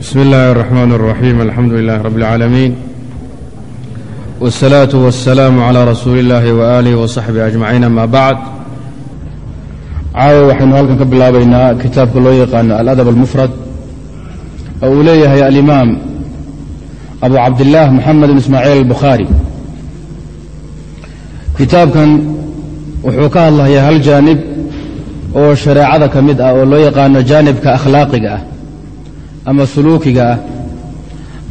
bsmi اllahi الرحmn الرaxيim alxamdu lilah rab اlcaalamiin wالsalaaةu wالsalaamu عlى rasuuli اllahi وآlih وصaxbihi أجmaciin ama bacd caawa waxaynu halkan ka bilaabaynaa kitaabka loo yaqaano aladab almufrad oo uu leeyahay alimaam abu cabdillaah moxamed bn ismaaciil albukhaari kitaabkan wuxuu ka hadlayaa hal jaanib oo shareecada ka mid ah oo loo yaqaano jaanibka akhlaaqiga ah ama suluukiga ah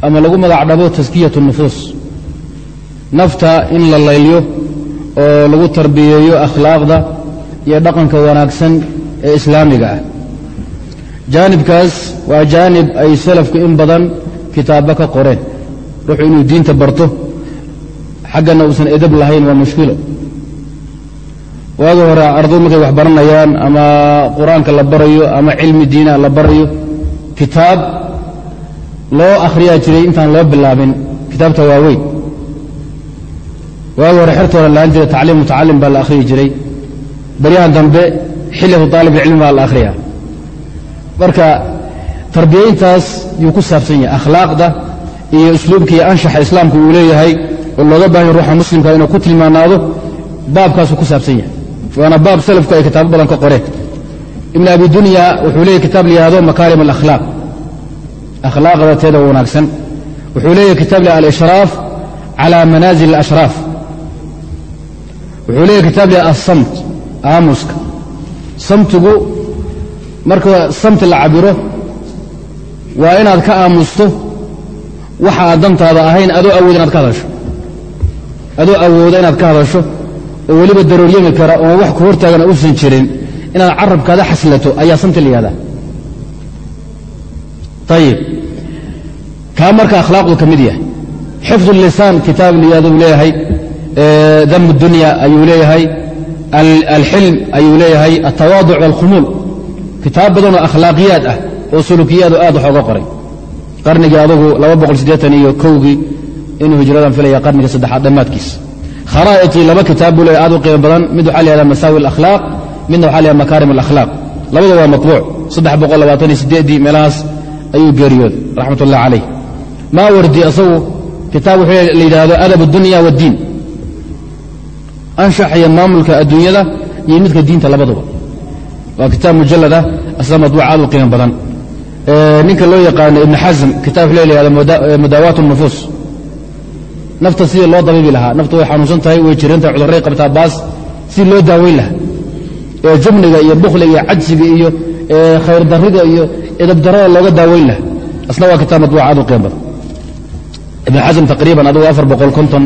ama lagu magacdhabo taskiyatu nufuus. Nafta in la laylyo oo lagu tarbiyeeyo akhlaaqda iyo dhaqanka wanaagsan ee islaamiga ah. Jaanibkaas waa jaanib ay salafku in badan kitaabba ka qoreen. Ruuxu inuu diinta barto xaggana uusan edab lahayn waa mushkilo. Waagi hore arday markay wax baranayaan ama qur'aanka la barayo ama cilmi diina la barayo kitaab loo akhriyaa jiray intaan loo bilaabin kitaabta waaweyn waagi hore xertooda lahaan jiray tacliim mutacalim baa la akhriyi jiray. Baryahan dambe xillatu aalibulcilmi baa la akhriyaa. Marka tarbiyayntaas yuu ku saabsan yahay akhlaaqda iyo usluubka iyo anshaxa islaamku uu leeyahay oo looga baahanya ruuxa muslimka inuu ku tilmaanaado baabkaasuu ku saabsan yahay. Waana baab salafku ay kitaabo badan ka qoreen ibn abi dunya wuxuu leeyahy kitaab layihahdo makaarim alakhlaaq. Akhlaaqda teeda wanaagsan. Wuxuu leeyahy kitaab li alishraaf cala manaazil alashraaf wuxuu leeyahy kitaab li asamt aamuska. Samtigu marka samti la cabiro waa inaad ka aamusto waxa aad dantaada ahayn adoo awooda inaad ka hadasho. Adoo awooda inaad ka hadasho oo weliba darooryami kara oo wax ku hortaagana uusan jirin inaad carabkaada xaslato ayaa santa la yihahdaa ayib kaa marka akhlaaqdu ka mid yahay. Xifdu lisaan kitaab liyaaduu leeyahay dam dunya ayuu leeyahay alxilm ayuu leeyahay altawaaduc waalkhumuul kitaab badanoo akhlaaqiyaad ah oo sulukiyaadu aad wax qoray. Qarnigii adugu iyo kowgii inuu hijradan filaya qarniga saddexaad dhammaadkiis. Kharaa'itii laba kitaab buu leeyahay aad u qiimo badan mid waxaa la yihahda masaawi alakhlaaq midna waxaa la yhah makaarim alakhlaaq. Labada waa matbuuc addedii meelahaas ayuu geeriyooday raxmat ullah calayh. Maa wardi asagu kitaab wuxuu la yidhaahdo adab addunya waaddiin anshax maamulka adduunyada iyo midka diinta labaduba. Waa kitaab mujalad ah isla matbuuc aad u qiimo badan. Ninka loo yaqaano ibn xasm kitab wuxuu la yihahdo mudaawaat nufuus. Nafta sidii loo dabibi lahaa nafta way xanuunsan tahay way jiran tahay cuduray qabtaa baas sidii loo daaweyn lahaa jubniga iyo bukhliga iyo cajsiga iyo khayr iyo edabdarada looga daaweyn lahaa asna waa kitaab madbuuc aad u qiimo badan. Ibn xasm taqriiban adugu afar boqol konton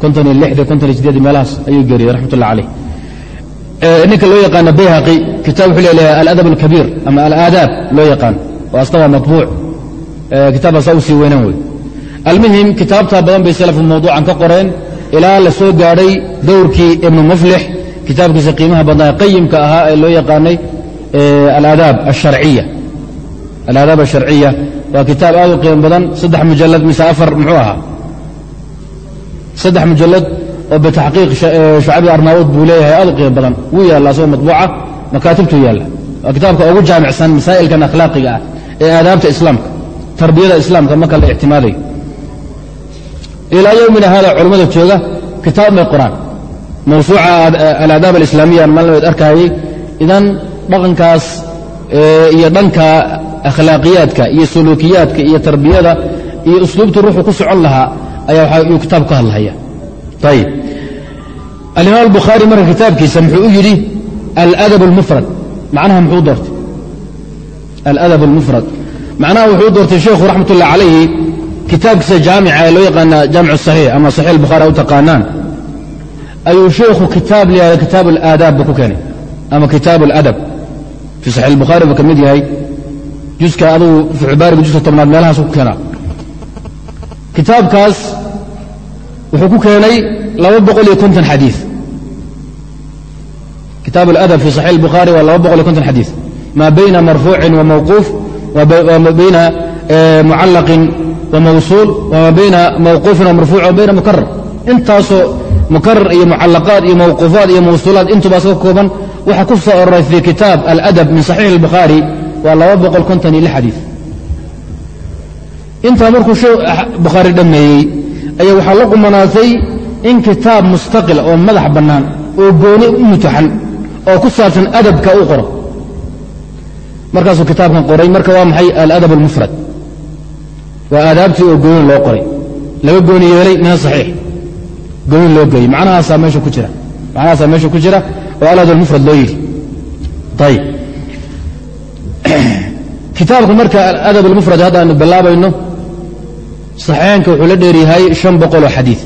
konton iyo lixdii konton iyo sideedii meelahaas ayuu geeriyey raxmat ullah calayh ninka loo yaqaano bayhaqi kitab wuxuu leeyahay aladab alkabiir ama alaadaab loo yaqaan oo asna waa matbuuc kitaabkaasa u sii wey almuhim kitaabtaa badan bay salafu mawduucan ka qoreen ilaa la gaadhay dowrkii ibnu muflix kitaabkiisa qiimaha badnaa qayimka ahaa ee loo yaqaanay alaadaab asharciya waa kitaab aad u qiimo badan saddex mujalad mise afar muxuu ahaa? Saddex mujalad oo bitaxqiiq shucabi arnaawud buu leeyahay aad u qiimo badan. Wuu yaalla asagoo matbuuca makaatibtuu yaalla. Waa kitaabka ugu jaamicsan masaa'ilkan akhlaaqiga ah ee aadaabta islaamka tarbiyada islaamka marka la ictimaadayo ilaa yowmina hada culammada jooga kitaab may qoraan mawsuuca alaadaab alislaamiya malnabeed arkayay idan dhaqankaas iyo dhanka akhlaaqiyaadka iyo suluukiyaadka iyo tarbiyada iyo usluubta ruuxu ku socon lahaa ayaa yuu kitaab ka hadlahaya ayib alimaam albukhaari marka kitaabkiisa muxuu u yidhi aladab almufrad. Macnaha muxuu doortay? Aladab almufrad. Macnaha wuxuu doortay sheekhu raxmat calayhi kitaabkiisa jaamica ee loo yaqaana jaamic saxiix ama saxiix albukhaari u taqaanaan ayuu sheekhu kitaab layihahda kitaab alaadaab buu ku keenay ama kitaab aladab fii saxiix albukhaari buu ka mid yahay juska adugu fuxubaariga juska tobnaad meelahaasu ku keenaa kitaabkaas wuxuu ku keenay laba boqol iyo konton xadiid kitaab aladab fi saxiix albukhaari waa laba boqol iyo konton xadiid maa bayna marfuucin wa mawquuf wma bayna mucallaqin wa mawsuul wma bayna mawquufin wa marfuuc wa bayna mukarar intaasoo mukarar iyo mucallaqaat iyo mawquufaat iyo mawsuulaat intuba aska kooban waxaa ku soo aroray fii kitaab aladab min saxiix albukhaari waa xadiid intaa markuu bukhaari dhammeeyey ayaa waxaa la qumanaatay in kitaab mustaqila oo madax bannaan oo gooni u mutaxan oo ku saabsan adabka u qoro. Markaasuu kitaabkan qoray marka waa maxay? Aladab almufrad waa aadaabtii oo gooni loo qoray. Laga gooni yeelay min asaxiix gooni loo geeyey macnahaasaa meesha ku jira. Oo aladab almufrad loo yidhi. Kitaabka marka aladab almufrad hadda aanu bilaabayno saxiixaynka wuxuu la dheeryahay an boqoloo xadii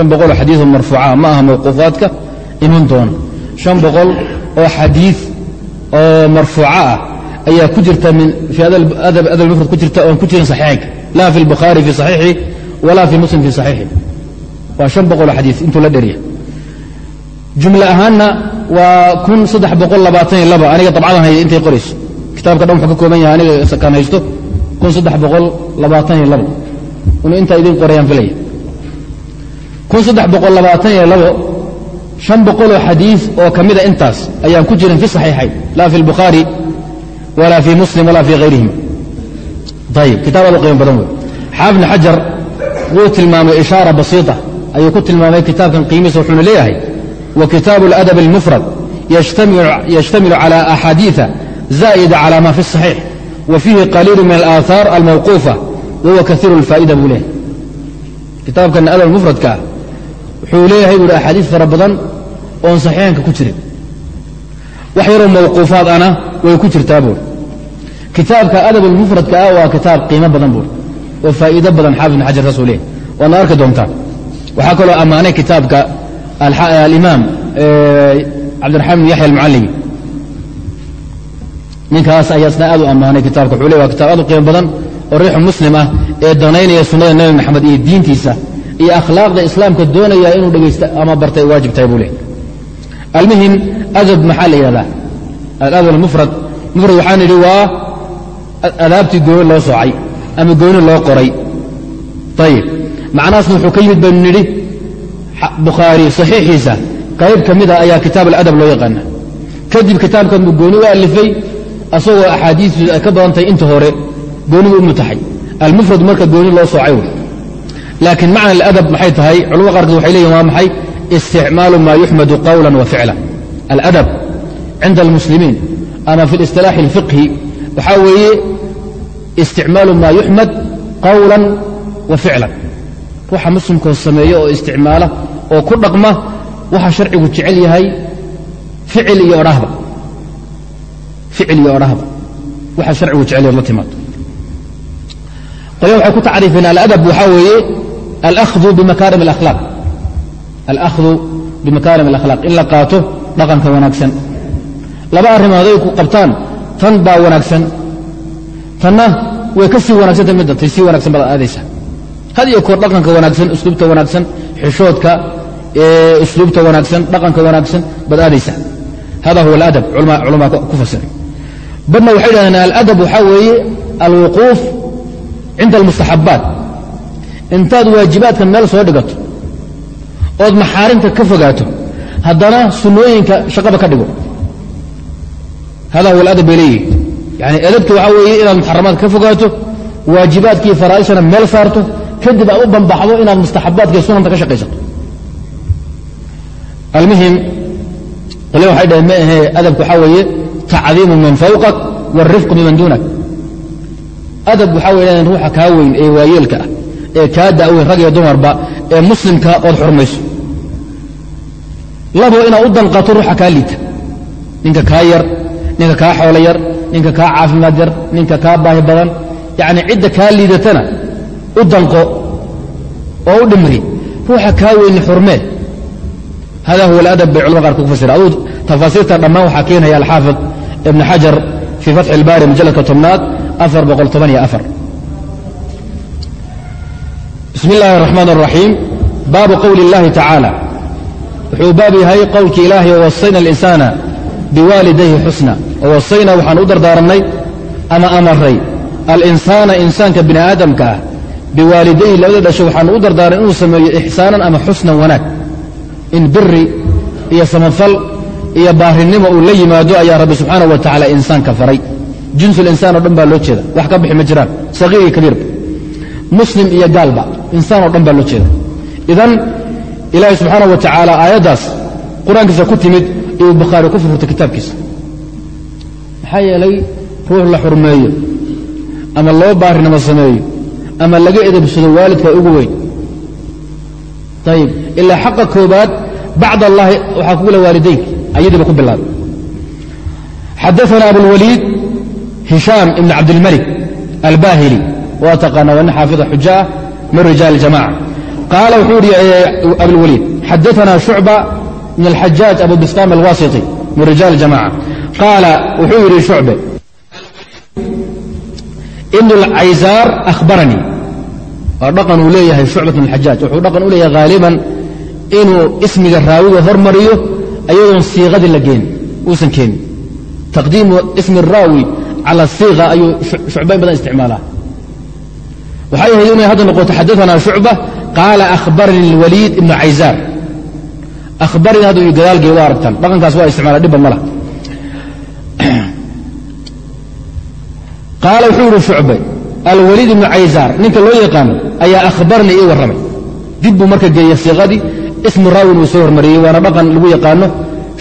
an boqoloo xadiioo marfuuca ma aha mawquufaadka iman doona an boqol oo xadiid oo marfuuca ah ayaa ku jirta fii adab mufrad ku jirta oon ku jirin saxiixaynka. Laa fi lbukhaari fi saxiixi walaa fi muslim fi saxiixi. Waa an boqoloo xadii intuu la dheeryahay jumle ahaanna waa kun saddex boqol labaatan iyo laba. Aniga dabcadan haya intay qorayso. Kitaabka dhan wuxuu ka kooban yahay aniga kan haysto. Kun saddex boqol labaatan iyo labo inuu intaa idiin qorayaan filaya. Kun saddex boqol labaatan iyo labo shan boqoloo xadiid oo ka mida intaas ayaan ku jirin fi saxiixayn. Laa fi lbukhaari walaa fi muslim walaa fi hayrihim ayib kitaab aad u qiimo badan wey xaafid bn xajar wuu tilmaamay ishaara basiita ayuu ku tilmaamay kitaabkan qiimihiisa wuxuuna leeyahay wa kitaabu اladab اlmufrad yashtamilu cala axaadiiثa zaa'ida cala ma fi الصaxiix wa fiihi qaliilu min alaahaar almawquufa wahuwa kaiiru اlfaa'ida buu leeyahay kitaabkan adab mufradka ah wuxuu leeyahay buuhi axaadiis fara badan oon saxiixanka ku jirin wax yaroo mawquufaad ana way ku jirtaa buuri kitaabka adab almufradka ah waa kitaab qiimo badan buuri oo faa'iido badan xaafid ibn xajar saasuu leeyahy waadna arki doontaan waxaa kaloo ammaanay kitaabka alimaam cabdiraxmaan bin yaxya almucallimi ninkaas ayaa isna aad u ammaanay kitaabka. Wuxuu ley waa kitaab aad u qiimo badan oo riixu muslim ah ee danaynaya sunnada nebi maxamed iyo diintiisa iyo akhlaaqda islaamka doonaya inuu dhegaysta ama bartay waajib tahay buu leey almuhim adab maxaa la yidhahdaa? Aladab almufrad. Mufrad waxaan idhi waa adaabtii gooni loo soocay ama gooni loo qoray. Ayib macnahaasna wuxuu ka yimid baynu nidhi bukhaari saxiixiisa. Qayb ka mid a ayaa kitaab aladab loo yaqaana kadib kitaabkan buu gooni u alifay asagoo axaadiistu ay ka badan inta hore goonibuu u mutaxay. Almufrad marka gooni loo soocay wey. Laakiin macna aladab maxay tahay? Culamada qaarkood waxay leeyihiin waa maxay? Isticmaalu maa yuxmadu qawla wa ficla aladab cinda almuslimiin ama fi اlistilaaxi اlfiqhi waxaa weeye isticmaalu maa yuxmad qawla wa ficlan. Ruuxa muslimkoo sameeya oo isticmaala oo ku dhaqma waxa sharcigu jecel yahay ficil iyo odhahba ficil iyo odhahba waxa sharcigu jecel yahay la timaado. Qolya waxay ku tacriifeen aladab waxaa weeye alahdu bimakaarim alakhlaaq. Alahdu bimakaarim alakhlaaq. In la qaato dhaqanka wanaagsan. Laba arrimood ay ku qabtaan tan baa wanaagsan. Tanna way ka sii wanaagsantah midda tay sii wanagsan baad aadaysa. Had iyo koor dhaqanka wanaagsan usluubta wanaagsan xishoodka usluubta wanaagsan dhaqanka wanaagsan baad aadaysa. Hada huwa aladab culamaa ku fasiray badna waxay dhahdeen aladab waxaa weeye alwuquuf cinda almustaxabbaat. Intaad waajibaadka meel soo dhigato ood maxaarimta ka fogaato haddana sunnooyinka shaqaba ka dhigo. Hada huwa aladab bay leeyihi yani adabta waxaa weeye inaad muxaramaadka ka fogaato waajibaadkii faraa'ishana meel saarto kadib aad u bambaxdo inaad mustaxabaadka sunanta ka shaqaysato almuhim qole waxay dhaheen ma ahee adabku waxaa weeye tacdiimu man fawqak wاlrifqu biman duunak adab waxaa way dhahdeen ruuxa kaa weyn ee waayeelka ah ee kaa da'weyn rag iyo dumarba ee muslimka ood xurmayso labo inaad u danqato ruuxa kaa liita ninka kaa yar ninka kaa xoolo yar ninka kaa caafimaad yar ninka kaa baahi badan yacni cidda kaa liidatana u danqo oo u dhimri ruuxa kaa weyni xurmee hada huwa aladab bay culamada qaarkood ku fasira aduu tafaasiirta dhammaan waxaa keenaya alxaafid ibn xajar fii fatxi ilbaari mujalladka tobnaad afar boqol toban iyo afar. Bismi illaahi araxmaan araxiim baabu qowli اllahi tacaala wuxuu baab yahay qowlkii ilaahay wawasayna alinsaana biwaalidayhi xusna wawasayna waxaan u dardaarannay ama amaray alinsaana insaanka bini aadamka ah biwaalidayhi labada dhasho waxaanu u dardaaran inuu sameeyo ixsaanan ama xusnan wanaag. In biri iyo samafal iyo baarinimo uu la yimaado ayaa rabbi subxaanahu wa tacaala insaanka faray. Jinsu linsaan o dhan baa loo jeeda wax ka bixi ma jiraan. Sagiir iyo kabiirba muslim iyo gaalba insaan oo dhan baa loo jeeda idan ilaahay subxaana wa tacaala aayaddaas qur'aankiisa ku timid iyuu bukhaari ku furfurtay kitaabkiisa maxaa yeelay ruux la xurmeeyo ama loo baarinimo sameeyo ama laga edabsado waalidka ugu weyn. Ayib ilaa xaqa koobaad bacd allahi waxaa kugu le ayadiiba ku bilaabay. Xadaana abulwaliid hishaam ibn cabdilmalik albahili waa taqaana waa nin xaafida xujaah min rijaal اljamaca qaala wuxuu ihi abulwaliid xadaana shucba min alxajaaj abu bistaam alwasiti min rijaal اljamaca qaala wuxuu yidhi shucbe ibn اlcaysaar ahbaranii waa dhaqan uu leeyahay shucbat bn اlxajaaj wuxuu dhaqan u leeyahay haaliban inuu ismiga raawiga hormariyo ayadoon siiqadii la geen uusan keenin taqdiimu ismi الraawi cala الsiiqa ayuu shucbayn badan isticmaalaa waxay ahayd inay hadda noqoto xadaana shucba qaala ahbaranii اlwaliid ibnu caysaar ahbaranii hadda gadaalgey waa aragtaan dhaqankaas waa isticmaala dhibba ma lah qaala wuxuu yihi shucbe alwaliid ibnu caysaar ninka loo yaqaano ayaa ahbarnii ii warramay. Dib buu marka geeye siiqadii ismu raawin uu soo hormariyey waana dhaqan lagu yaqaano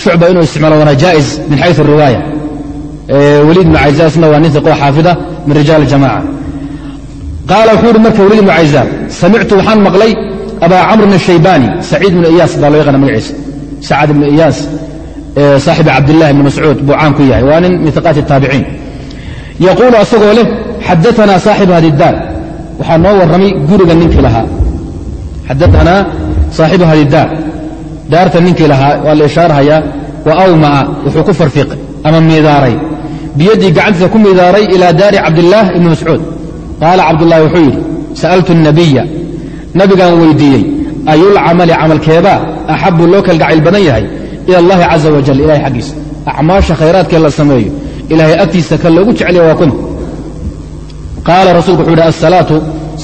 shucba inuu isticmaalo waana jaa'is min xayu riwaaya. Waliid ibnu caysaar isna waa nin iqoo xaafida min rijaal jamaca qaala wuxuu yihi marka waliid ibnu caysaar samictu waxaan maqlay abaa camrin ashaybaani saciid ibnu iyaas baa loo yaqaana magaciisa. Sacad ibnu iyaas saaxibi cabdillahi ibni mascuud buu caan ku yahay waa nin min iqaati taabiciin yaquulu asagoo leh xadaanaa saaxibu hadi daar waxaa noo warramay guriga ninkii lahaa xadaanaa saaxibu hadi daar daarta ninkii lahaa waa la ishaarahayaa wa awma'a wuxuu ku farfiiqay ama miidaaray biyaddii gacantiisa ku miidaaray ilaa daari cabdillaah ibni mascuud qaala cabdullaahi wuxuu yidhi sa'altu الnabiya nabigaan weydiiyey ayulcamali camalkeebaa axabu loo kalgacayl badan yahay ila allahi caza wajal ilahay xaggiisa acmaasha khayraadkee la sameeyo ilaahay agtiisa ka loogu jecel yahay waa kuma qaala rasuulku wuxuu yidhi asalaatu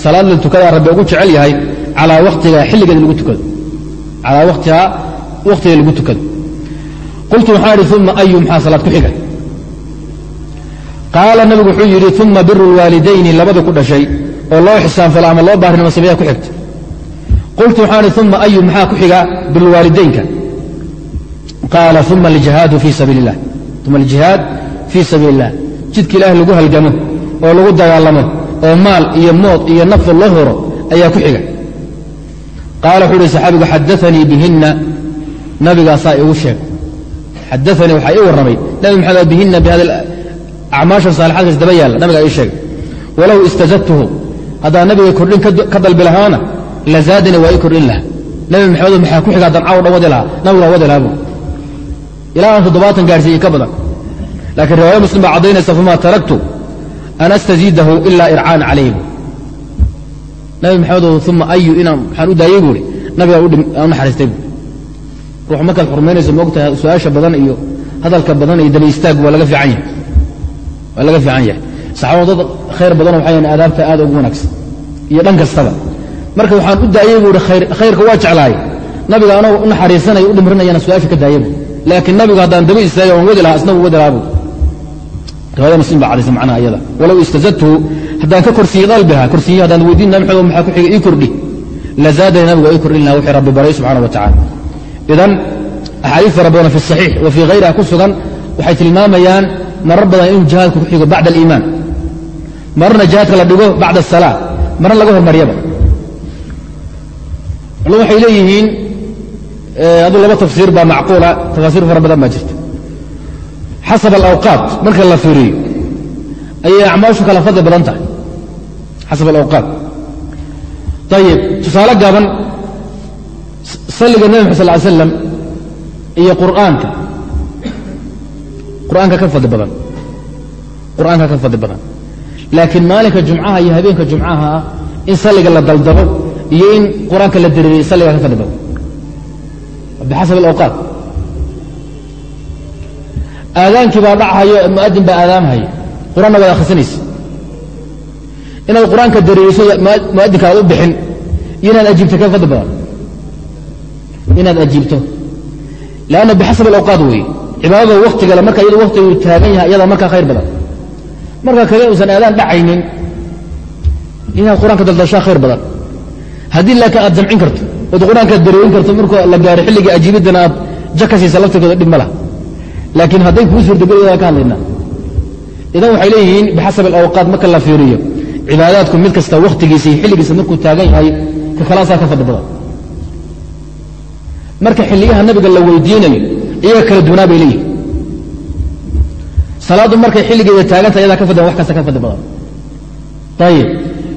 salaad la tukadaa rabbi ugu jecel yahay calaa waqtigaa xilligeeda lagu tukado calaa waqtihaa waqtiga lagu tukado qultu waxaan idhi uma ayu maxaa salaad ku xiga qaala nabigu wuxuu yidhi uma biru lwaalidayni labada ku dhashay oo loo xisaanfalo ama loo baarinimo sameeya ku xigta qultu waxaan idhi uma ayu maxaa ku xiga birulwaalidaynka qaala uma aljihaadu fii sabiili illah uma aljihaad fii sabiili illah jidka ilaahi lagu halgamo oo lagu dagaalamo oo maal iyo mood iyo nafta loo horo ayaa ku xiga qaala wuxuu uhi saxaabigu xadaanii bihinna nabigaasaa igu sheeg xadaanii waxaa ii warramay nabi maxamed bihinna bihada acmaashan saalixaadkaas daba yaalla nabigaa ii sheegay walow istazadtuhu haddaan nabiga kordhin ka dalbi lahaana la zaadani waa ii kordhin lahaa nabi maxamedo maxaa ku xiga haddaan caw dhan wadi lahaa nabigaa wadi lahaa bu ilaa aan toddobaatan gaarhsiiye ka badan laakiin riwaaya muslim baa caddaynaysa famaa taraktu an astaziidahu ilaa ircaan calayhi nabi maxamedow uma ayu inaan maxaan u daayey buuhi nabigaa aan u naxariistay bu ruux markaad xurmaynayso moogtahay su'aasha badan iyo hadalka badan iyo daba istaag waa laga fiican yahay waa laga fiican yahay saxaabadu dad khayr badanoo waxay yahan aadaabta aad ugu wanaagsan iyo dhan kastaba marka waxaan u daayey buuhi khayrka waa jeclaaye nabiga anoo u naxariisanaya u dhimrinayana su'aasha ka daaya bu laakiin nabigu haddaan daba istaagay waan wadi lahaa isna wadi lahaa bu riwaayada muslim baa cadaysa macnaha iyada. Walow istazadtuhu haddaan ka korsiiye qalbiha korsiiye haddaan weydiin nabi maxamed maxaa ku xiga ii kordhi. La zaadani nabigu waa ii kordhin laha wixii rabbi baray subxana wa tacala idan axaadiis fara badan fi saxiix wa fii hayriha ku sugan waxay tilmaamayaan marar badan inuu jihaadku ku xigo bacda aliimaan. Mararna jihaadka la dhigo bacda asalaa marna laga hormaryaba waxay leeyihiin aduu laba tafsiir baa macquula tafaasiir fara badan baa jirta. Xasab alawqaat marka la fiiriyo ayay acmaashu kala fadli badan tahay. Xasab alawqaat. Ayib tusaale gaaban salliga nebi maxad sal ly slam iyo qur'aanka. Qur'aanka ka fadli badan. Qur'aanka ka fadli badan. Laakiin maalinka jumcaha iyo habeenka jumcaha ah in salliga la daldabo iyo in qur'aanka la dariiriyo salliga ka fadli badan bixasab alawqaat aadaankii baa dhachayo mu'adin baa aadaamhaya qur'aanna waad akhrisanaysa inaad qur'aanka dariiriso mu'adinka aad u bixin iyo inaad ajiibto ka fadli badan inaad ajiibto lanna bixasab alawqaat weeye cibaadada waktigale marka iyado waktigu taagan yahay iyadaa markaa khayr badan marka kale uusan aadaan dhacaynin inaad qur'aanka daldashaa khayr badan haddii laakiin aad jamcin karto ood qur'aankaad karto markuu la gaaro xilligii ajiibaddana aad jaka siisa laftirkooda dhib ma laakiin hadday kuu suurtagelaya ka hadlaynaa idan waxay leeyihiin bixasab alawqaat marka la fiiriyo cibaadaadku mid kasta wakhtigiisa iyo xilligiisa markuu taagan yahay ka kalaasaa ka fadli badan marka xilliyaha nabiga la weydiinayo iyaga kala duwanaa bay leeyihiin salaaddu markay xilligeeda taaganta ayadaa ka fadli wax kasta ka fadli badan ayib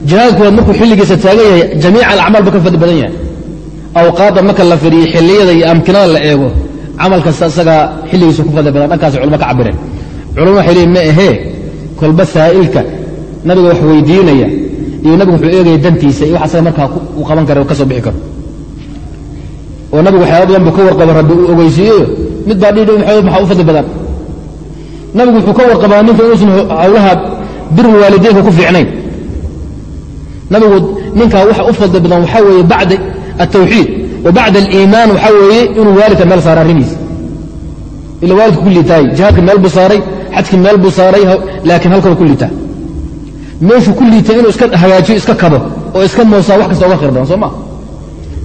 jihaadkuwaad markuu xilligiisa taagan yahay jamiica alacmaal buu ka fadli badan yahay awqaadda marka la firiyo xilliyada iyo amkinada la eego camal kasta isagaa xilligiisa ku fadli badan dhankaas culamo ka cabireen culamo waxay leeyiin ma ahee kolba saa'ilka nabiga wax weydiinaya iyo nabigu wuxuu eegaya dantiisa iyo wax asaga markaa u qaban kara ka soo bixi karo. Oo nabigu waxyaaba badan buu ka warqaba rabbi uu ogeysiiyeyo mid baa dhiidhi maxaa u fadli badan? Nabigu wuxuu ka warqabaa ninka inuusan hawlaha birul waalideynka ku fiicnayn. Nabigu ninkaa waxa u fadli badan waxaa weeye bacda altawxiid wa bacda aliimaan waxaa weeye inuu waalidka meel saara arrimiisa ila waalidka ku jihaadka meel buu saaray xajki meel buu saaray laakiin halkaba ku liitaa meeshuu ku liitay inuu iska hagaajiyo iska kabo oo iska moosaa wax kasta oga khayr badan soo maa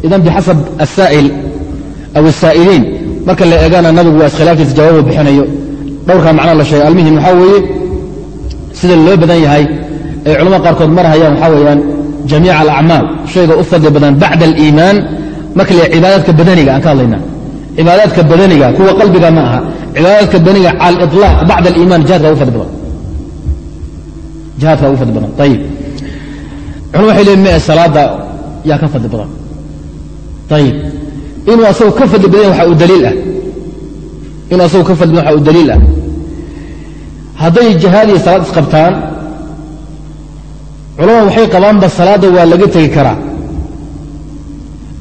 idan bixasab asaa'il aw asaa'iliin marka la eegana nabigu waa iskhilaafkiisa jawaabu bixinayo dhowrkaa macnaa la sheegay almuhim waxaa weeye sida loo badan yahay ay culamada qaarkood marhayaan waxaa weeyaan jamiica alacmaal shayga u fadli badan bacda aliimaan marka la cibaadaadka badaniga aan ka hadlaynaa cibaadaadka badaniga kuwa qalbiga ma aha cibaadaadka badaniga cala bacda aliimaan jihadka u fadli badan jihaadka ugu fadli badan ayib culama waxay leeyiin mee salaada yaa ka fadli badan ayib inuu asagu ka fadli badan waxa uu daliil ah inuu asagu ka fadli badan waxa uu daliil ah hadday jihaad iyo salaad isqabtaan culamada waxay qabaanba salaadda waa laga tegi karaa.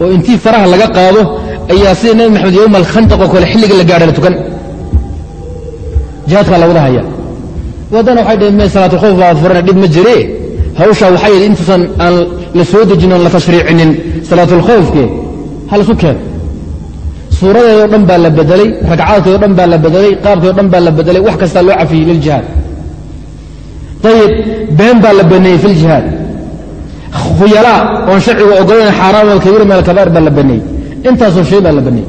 Oo intii faraha laga qaado ayaa sida nebi maxamed yowma alkhandaq oo kale xilliga la gaadha la tukan jihaadkaa lawada haya waddana waxay dhaheen me salaatulkhowf baa furana dhib ma jire. Hawshaa waxay yidhi intuusan aan la soo dejin oon la tashriicinin salaatulkhowfke hal isu keen. Suuradeedoo dhan baa la bedelay ragcaadkeedoo dhan baa la bedelay qaabkeedoo dhan baa la bedelay wax kastaa loo cafiyey liljihaad ayib been baa la baneeyey fi ljihaad khuyalaa oon sharciga ogolayn xaaraan wal kabiir min alkabaa'ir baa la baneeyey. Intaasoo shay baa la baneeyey.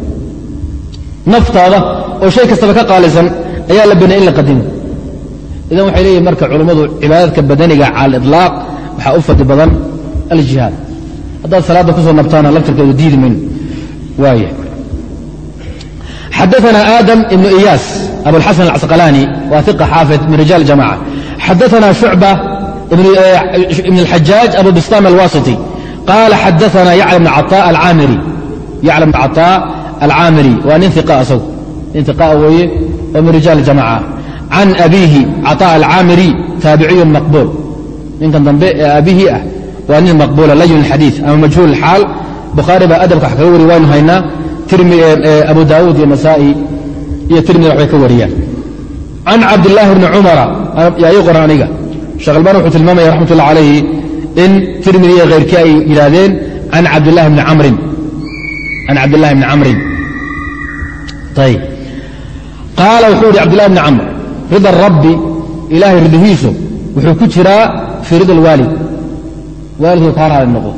Naftaada oo shay kastaba ka qaalisan ayaa la baneeyey in la qadimo. Idan waxay leeyihiin marka culummadu cibaadaadka badaniga cala waxaa u fadli badan aljihaad. Haddaad salaadda ku soo nabtaana laftirkeedu diidi mayno waaya xadaثna aadam ibn iyaas abuاlxasan alcasqalaani waa iqa xaafid min rijaal jamaca xadaثna shucba ibn اlxajaaj abu bistam alwasiti qaala xadaثna yacla bn caطاء alcaamiri yacla bn caطاء alcaamiri waa nin iqa asagu nin iqa weeye oo min rijaal jamaca can abiihi caطاء alcaamiri taabiciyu maqbuul ninkan dambe ee aabihii ah waa nin maqbuula layin xadiiث ama majhuul xaal bukhaari baa adabka wax kaga wari waynu haynaa abu daawuud iyo nasaa'i iyo tirmida waxbay ka wariyaan. Can cabdillaahi bni cumara yaa ii qoran aniga. Sheekh wuxuu tilmaamaya raxmat ullah calayhi in tirmidi iyo khayrkii ay yidhaahdeen can cabdillahi bni camrin. Can cabdillahi bni camrin. Ayib qaala wuxuu yidhi cabdillahi bni camr rida rabbi ilaahay ridihiisu wuxuu ku jiraa fii rida alwaalid waalidkuu kaa raali noqo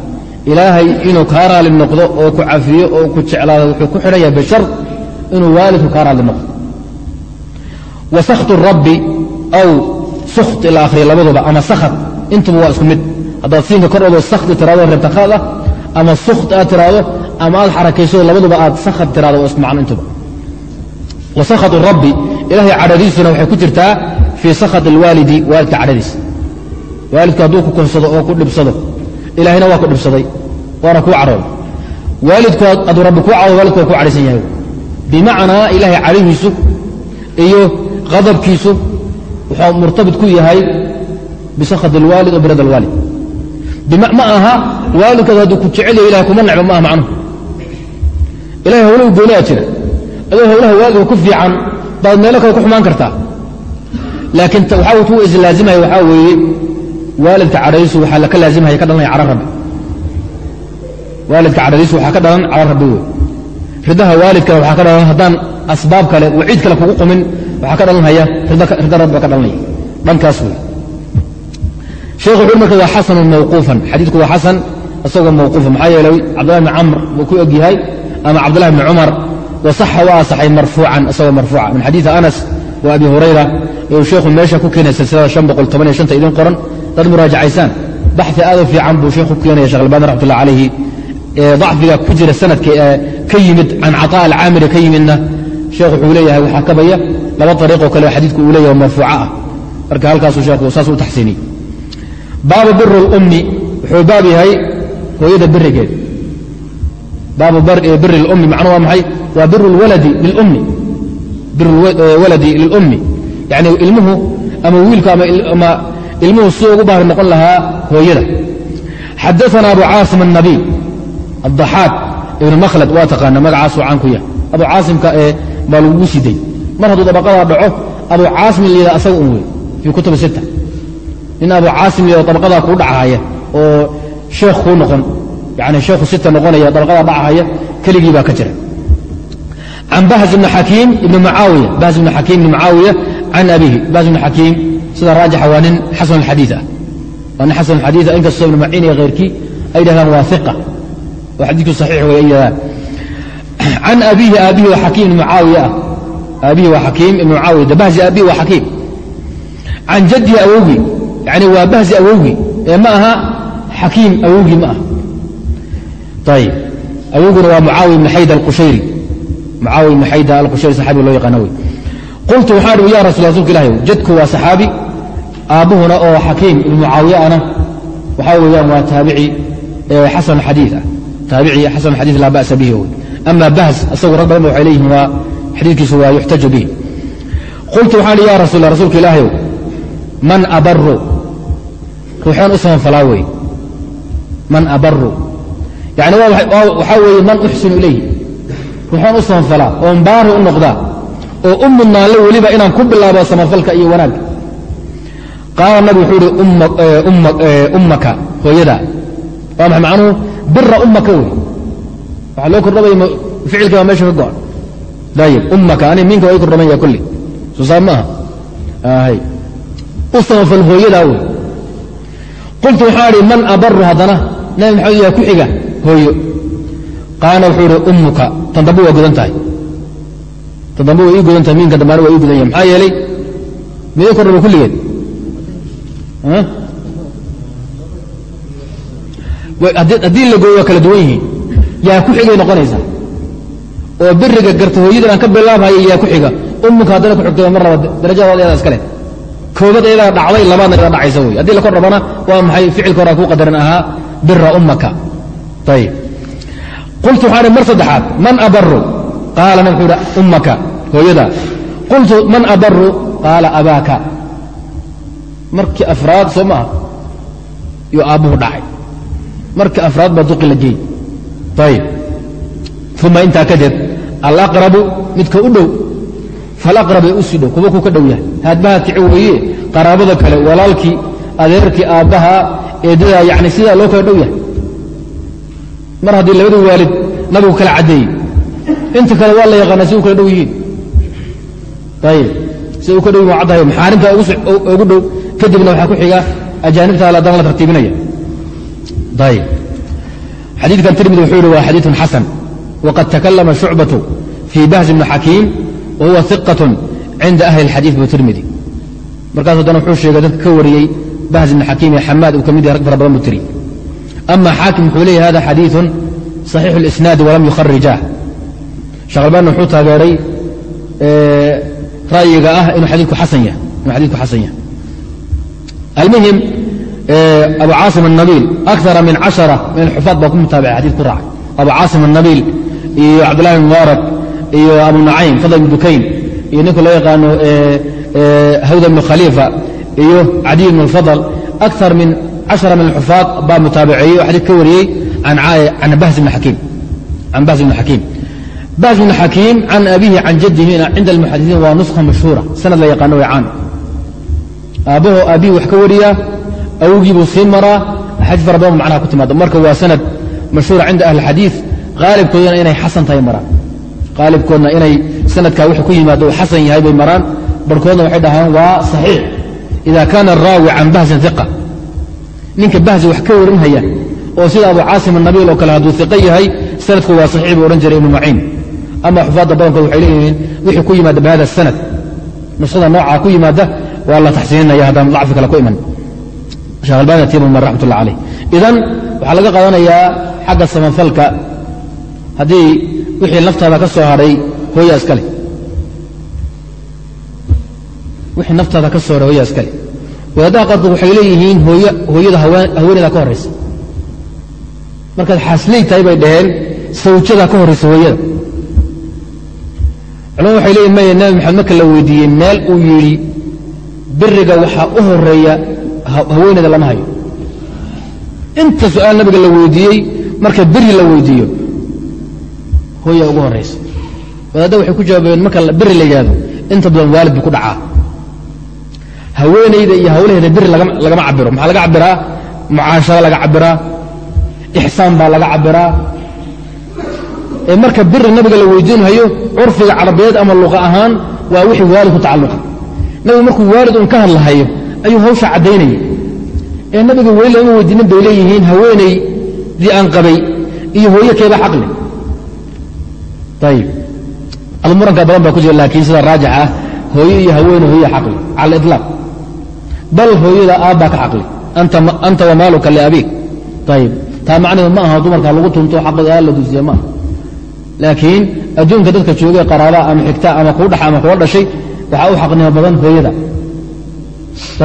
ilaahay inuu kaa raali noqdo oo ku cafiyo oo ku jeclaado wuxuu ku xidhan bishar inuu waalidku kaa raali noqdo. Wa sakhtu rabbi aw sukht ila akhriya labaduba ama sakhat intuba waa isku mid. Haddaad siinka kor odo sakhti tiraado reebtaqaad ah ama sukht aad tiraado ama aad xarakayso labaduba aad sakhat tiraado waa isku macno intuba. Wa sakhatu rabbi ilaahay cadhadiisuna waxay ku jirtaa fii sakhat alwaalidi waalidka cadhadiisa. Waalidku hadduu ku kufsado oo ku dhibsado ilaahayna waa ku dhibsaday waana kuu cadhooday. Waalidku hadduu rabbi kuu cado waalidku waa ku cadhaysan yahay bimacnaa ilaahay cadhihiisu iyo qadabkiisu wuxuu murtabit ku yahay bisakhat alwaalid oo birad alwaalid. Ma aha waalidkaad hadduu ku jecel ilahay kuma necbo ma aha macnuhu. Ilahay hawlahu gooniyaa jira. Adoo hawlaha waalidka ku fiican baad meelo kale ku xumaan kartaa. Laakiin waxaa tuu islaazimaya waxaa weeye waalidka cadhadiisu waxaa ka laazimhaya ka dhalanaya cadho rabbi. Waalidka cadhadiisu waxaa ka dhalan cadho rabbi wey ridaha waalidkana waxaa ka dhalan haddaan asbaab kale waciid kale kugu qumin waxaa ka dhalanhaya rida rabbi baa ka dhalanaya dhankaas wey sheekhu wuxu marka waa xasanun mawquufan. Xadiidku waa xasan isagoo mawquufa maxaa yeelay cabdullahi bni camr buu ku egyahay ama cabdullahi bni cumar wasaxa waa asaxay marfuucan isagoo marfuuca. Min xadiidi anas wa abi hurayra uu sheekhu meesha ku keenay silsilada idin qoran dad muraajacaysaan baxi aad u fiican buu sheekhu ku keenaya shekh albani raxmat calayhi dacfiga ku jira sanadka ee ka yimid can caطaa alcaamiri ka yimidna sheekh wuxuu leeyahay waxaa kabaya laba ariiqoo kale xadiidku uu leeyahay marfuuca ah marka halkaasuu sheekhu saas u taxsiiniyey baabu bir اlummi wuxuu baab yahay hooyada berigeed baabu biri اlummi macnuu waa maxay waa bir اlwaladi lilummi bir waladi lilummi yani ilmuhu ama wiilku ama ilmuhu siduu ugu baari noqon lahaa hooyada xadaana abu caasim الnabiy adaxaaq ibn makhlad waa taqaana magacaasuu caan ku yahay abu caasimka ee baa lagugu siday mar hadduu dabaqadaa dhaco abu caasim la asaga un wey fii kutubi sita nin abu caasim la dabaqadaa kuu dhacahaya oo sheekh kuu noqon yacni sheekhu sita noqonaya dabaqadaa dhacahaya keligii baa ka jira can bahz ibni xakiim ibni macaawiya bahz ibni xakiim ibni macaawiya can abiihi bahz ibni xakiim sida raajixa waa nin xasan alxadiid ah waa nin xasan alxadiid ah inkastoo ibnu maciin iyo khayrkii ay dhahdaan waa iqa way ay yidhahdaan can abihi aabihi waa xakiim ibn mucaawiya. Ah aabihi waa xakiim ibn mucaawiya. De bahzi aabihi waa xakiim. Can jaddihi awowgii yani waa bahzi awowgii ee ma aha xakiim awowgii ma aha. Ayib awowguna waa mucaawiya ibn xayda alqushayri. Mucaawiya ibn xayda alqushayri saxaabiga loo yaqaana wey. Qultu waxaan ihi ya rasul rasulka ilahi jadku waa saxaabi aabbuhuna oo xakiim ibn mucaawiya ana. Waxaa weeyaan waa taabici xasan xadiid ah taabici xasan xadiid laa ba'sa bihi wey ama bahs isagu rag badan ba waxay leeyihiin waa xadiidkiisu waa yuxtaju bihi qultu waxaan ihi ya rasul rasuulka ilaahayow man abaru ruuxeen u samanfalaa wey man abaru yani waxaa weeye man uxsinu ilayhi ruuxeen u samanfalaa oon baari u noqdaa oo u mudnaanle weliba inaan ku bilaabo samafalka iyo wanaagga qaala nabi wuxuu ihi ummaka hooyada waa maxay macnuhu bira ummaka wey. Waxaa loo kordhabaya ficilka baa meesha ka go'an. Dayib ummaka ani minka waa i kordhamanya kulli. Soo saab ma aha u samafal hooyadaa wey. Qultu waxaa idhi man abaru haddana? Nabi maxamed yaa ku xiga hooyo. Qaala wuxuu ihi ummuka tan dambe waa godan tahay. Tan dambe way ii godan tahay minka dambaana waa ii godan yahay maxaa yeelay? Miyay kordhaba kulligeed haddii la gooyo waa kala duwan yihiin yaa ku xigay noqonaysaa oo biriga garta hooyadan aan ka bilaabhaya yaa ku xiga. Ummuka haddana ku xigtay mar laba darajadaad yadaa iska leh. Koobad iyadaa dhacday labaadna iyadaa dhacaysa wey. Haddii la kor rabana waa maxay ficilka horaa kuu qadaran ahaa? Bira ummaka. Ayib qultu waxaan mar saddexaad man abaru qaala nab wuxuu ihi ummaka hooyada. Qultu man abaru qaala abaaka. Markii afraad soo maaha iyo aabbuhu dhacay markii afraad baa duqi la geey ayib uma intaa kadib alaqrabu midka u dhow. Falaqrab ee u dhow kuwa ku ka dhow yahay. Haadbaha kici weeye qaraabada kale walaalkii adeerkii aabbaha eedadaa yani sidaa loo kala dhow yahay. Mar haddii labada waalid nabigu kala caddeeyey. Inta kale waa la yaqaana si u kala dhow yihiin. Ayib si u ka dhow yihiin waa caddahay. Maxaarimta ugu dhow? Kadibna waxaa ku xiga ajaanibta haddana la tartiibinaya ayib xadiidkan tirmidi wuxuu yihi waa xadiiثun xasan waqad takalama shucbaةu fii bahz bni xakiim wa huwa iqaة cinda ahli اlxadiiث bu tirmidi markaas haddana wuxuu sheegay dadka ka wariyey bahz bni xakiim ee xamaad uu ka mid yahay rag fara badan buu tiri ama xaakim wuxuu leeyahy hada xadiiثun صaxiixu اlisnaadi walam yukharijah sheekh albani wuxuu taageeray ra'yiga ah inuu xadiidku xasan yahay inuu xadiidku xasan yahay almuhim abu caasim الnabiil akara min caشhara min alxufaad baa ku mutaabacay xadid ku raacay abu caasim الnabiil iyo cabdullahi bn mubaarak iyo abu nacaym fadl ibn dukayn iyo ninka loo yaqaano hawda bnu khaliifa iyo cadiy bn اlfadl akar min caشhara min alxufaad baa mutaabaceeyey oo xadiid ka wariyey can bahz bn xakiim can bahz bn xakiim bahz bn xakiim can abihi can jadihi cinda almuxadisiin waa nuskha mashhuura sanad la yaqaano way caan aabbaho aabbihi wax ka wariyaa sii maraa axaadiis fara badan macnaha ku timaado marka waa sanad mashhuura cinda ahli xadiid qaalibkoodana inay xasan tahay maraan qaalibkoodna inay sanadkaa wuxuu ku yimaado uu xasan yahay bay maraan barhkoodna waxay dhahaan waa saxiix ida kaana araawi can bahsin iqa ninka bahsi wax ka warinhaya oo sida abu caasim anabiil oo kale hadduu iqo yahay sanadku waa saxiix buu odhan jiray ibnu maciin ama xufaadda badankood waxay leeyihiin wixii ku yimaada bihada sanad nusada noocaa ku yimaada waa sheekh albani tiimumar raxmat ullah caleyh idan waxaa laga qaadanayaa xagga samafalka haddii wixii naftaada ka soo hadhay hooya iskale wixii naftaada ka soo hadhay hooya iskale wadaadaha qaarkood waxay leeyihiin hooyada haweeneyda ka horraysa markaad xaasley tahay bay dhaheen sawjadaa ka horraysa hooyada. Culamadu waxay leeyihiin maya nabi maxamed marka la weydiiyey meel uu yidhi biriga waxaa u horreeya haweeneyda lama hayo. Inta su'aal nabiga la weydiiyey marka beri la weydiiyo hooya ugu horaysa wadaadda waxay ku jawaabeen marka beri la yidhahdo inta badan waalid buu ku dhacaa. Haweenayda iyo hawlaheeda beri lagama cabiro maxaa laga cabiraa mucaasharo laga cabiraa ixsaan baa laga cabiraa ee marka biri nabiga la weydiinhayo curfiga carabiyeed ama luqa ahaan waa wixii waalid ku tacalluqa. Nabigu markuu waalid un ka hadlahayo ayuu hawsha caddaynaya ee nabiga weli lama weydiinin bay leeyihiin haweenaydii aan qabay iyo hooye keeba xaqle ayib almuranka badan baa ku jira laakiin sida raajix ah hooye iyo haweene hooye xaqle cala ilaaq bal hooyada aabbaa ka xaqle anta wamaaluka liabiik ayib taa macnaheed ma aha dumarka lagu tunto xaqooda la duusiya maaha laakiin adduunka dadka joogee qaraabaa ama xigta ama kuu dhaxa ama kuwa dhashay waxaa u xaqnimo badan hooyada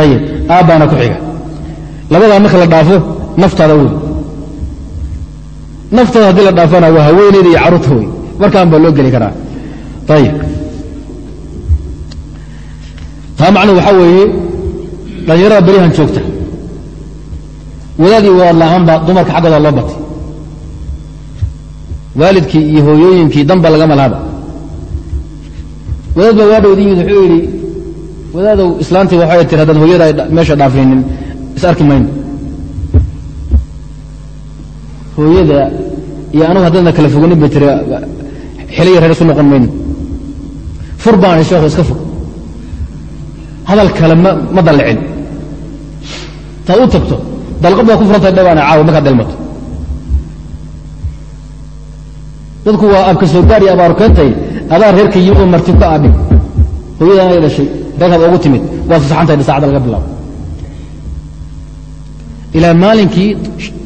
ayib aabbaana ku xiga. Labadaa marka la dhaafo naftaada wey naftaada haddii la dhaafana waa haweeneyda iyo carruurta wey markaan baa loo geli karaa. Ayib taa macnuhu waxaa weeye dhallinyarada berihan joogta. Wadaad iyo wadaad la'aanba dumarka xaggooda loo batay. Waalidkii iyo hooyooyinkii danba lagama lahaba wadaad baa waadhowd yimid wuxuu yidhi wadaadow islaantii waxay tir haddaan hooyada meesha dhaafaynin is arki mayno hooyada iyo anugu haddayna kala foganin bay tiri xiliya reer isu noqon mayno fur baan sheekhu iska fog. Hadal kale ma dallicin taad u tagto dalqad baa ku furantay dhabaana caawa markaad dhalmato dadku waa abka soo gaar iyo abaaru keentay adaa reerka yimid oo martib ka adhig hooyadan ay dhashay reerkaad ogu timid. Waad fasaxantahay saacadda laga bilaabo ilaa maalinkii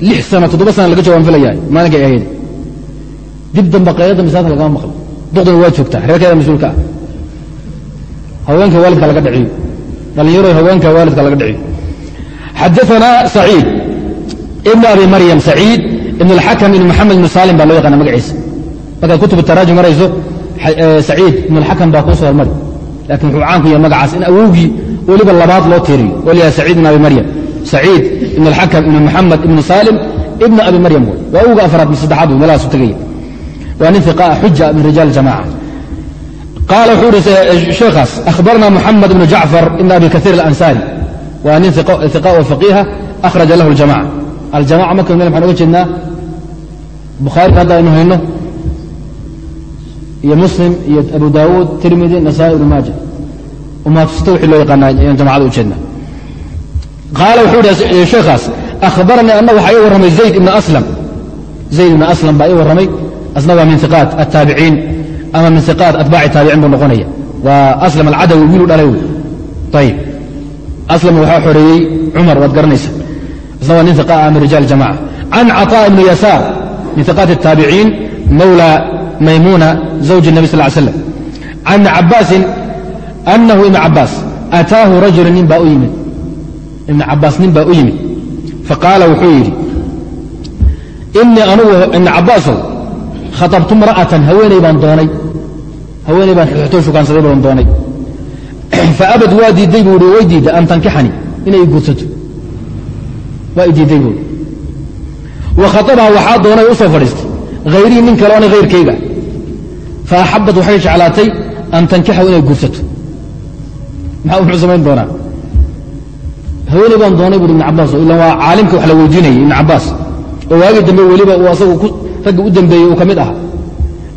lix sano toddoba sana laga jawaan filayaa maalinkay ahayd. Dib damba qaydada misaanka lagama maqlo. Duqdana waa joogtaa reerkeeda mas'uulka ah. Haweenka waalidka laga dhiciyo. Dhallinyaro haweenka waalidka laga dhiciyo. Xadaana saciid. Ibn abi maryam saciid ibn alxakam ibn maxamed ibn saalim baa loo yaqaana magaciisa. Markaad kutub taraajum marayso saciid ibn alxakam baa kuu soo hormari laakiin wuxuu caan ku yahay magacaas in awowgii weliba labaad loo tiiriyo oo saciid ibn abi maryam. Saciid ibn alxakam ibn maxamed ibn saalim ibn abi maryam wey waa awowga afraad mi saddexaad wey meelahaasu tegaya waa nin iqaa xuja min rijaal jamaca qaala wuxuu ihi sheekhaas akhbarna moxamed ibn jacfar ibn abi kaiir alansari waa nin iqa oo faqiiha akhraja lahu ljamaca aljamaca marka meel maxaan oga jeednaa bukhaari hadda aynu hayno iyo muslim iyo abu daawuud tirmidi nasaai ibnu maaja umaatusta wixii loo yaqaana ayaan jamacada u jeednaa qaala wuxuu ihi sheekhaas akhbaranii anna waxaa ii warramay zayd ibn aslam zayd ibn aslam baa ii warramay asna waa min iqaat attaabiciin ama min iqaat atbaaci taabiciin buu noqonaya waa aslam alcadawi wiilu dhalay wey ayib aslam waxaa xoreeyey cumar waad garanaysa isna waa nin iqa ah min rijaal jamaca can caطaa ibni yasaar min iqaati الtaabiciin mawla maymuna zawji الnabi sal ly slam can ibni cabaasin anahu ibn cabaas ataahu rajulu nin baa u yimid ibn cabaas nin baa u yimid faqaala wuxuu yidhi inii anugu ibn cabaasow khaطabtu mra'atan haweeney baan doonay haweeney baan xuxtoo shukaansaday baan doonay faabad waa diidday buu i way diidda an tankixanii inay guursato waa i diidday buui wa khaطabaha waxaa doonay u soo fadhiistay hayrii nin kale maxaa muxuu samayn doonaa? Haweeney baan doonay buui ibn cabaas ila waa caalimka wax la weydiinayay ibn cabaas oo waagii dambe weliba uu asagu raggi u dambeeyey uu ka mid ahaa.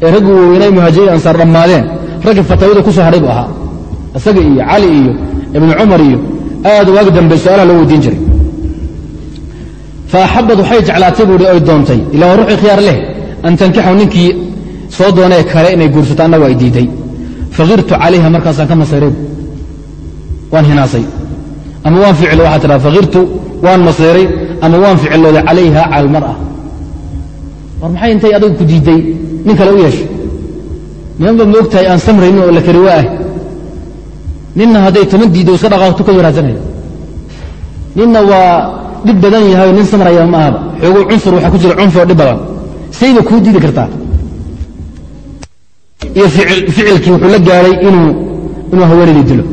Ee raggi waaweynay muhaajiriin ansaar dhammaadeen raggii fatawada ku soo hadhay buu ahaa. Isaga iyo cali iyo ibnu cumar iyo aad waagi dambe su'aalaha loo weydiin jiray. Faaxabad waxay jeclaatay buuhi oy doontay. Ila waa ruuxii khiyaar leh. An tankixahu ninkii soo doonee kale inay guursato annagu ay diiday. Fakhirtu calayha markaasaan ka masayray waan hinaasay ama waan ficil waxaa tidhaha fakhirtu waan masayray ama waan ficilooday calayha cala almar'a war maxay intay adigu ku diidday nin kale u yeeshay nimanba ma og tahay aan samraynin oo la kari waah ninna hadday toban diiddo iska dhaqaaqto ka waraadsanaya ninna waa dhib badan yahay nin samraya ma ahaba xooguu cunsur waxaa ku jira cunfoo dhib badan. Sayba kuu diidi kartaa. Iyo ficilkii wuxuu la gaadhay inuu haweenaydii dilo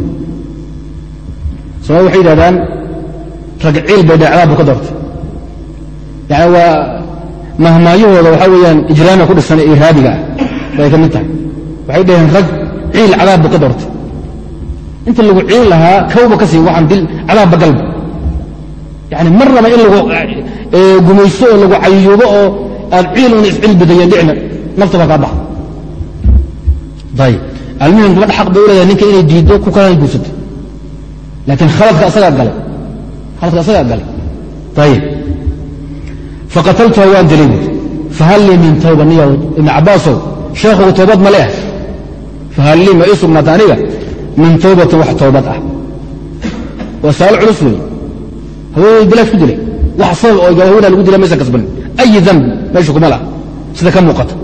somaali waxay yidhahdaan rag ciil bay dheecdaabbu ka doortay yani waa mahmaayahooda waxaa weeyaan ijraamiga ku dhisan ee raadiga ah bay ka mid tahay. Waxay dhaheen rag ciil cadaabbu ka doortay. Inta lagu ciil lahaa kawba ka sii waxaan dil cadaabba galba. Yani mar raba in lagu gumaysto oo lagu cayuubo oo aad ciil una isciil badayeen dhicna naftaba kaa baxa. Ayib almuhim gabadha xaq bay u ninka inay diiddo ku kalana guursato laakiin khaladka asagaa galay khaladka asagaa galay ayib faqataltuha waan dilay buuri fahal lii min tawba niya ibn cabaasow sheekhugu toobad ma leeh fahal lii ma ii sugnaata aniga min tawbatin wax toobad ah waa saalo culus wey haweenay bilaash ku dilay wax sabab oo haweenaa lagu dilay maysan kasbanin ayi damb meesha kuma laha sida ka muuqata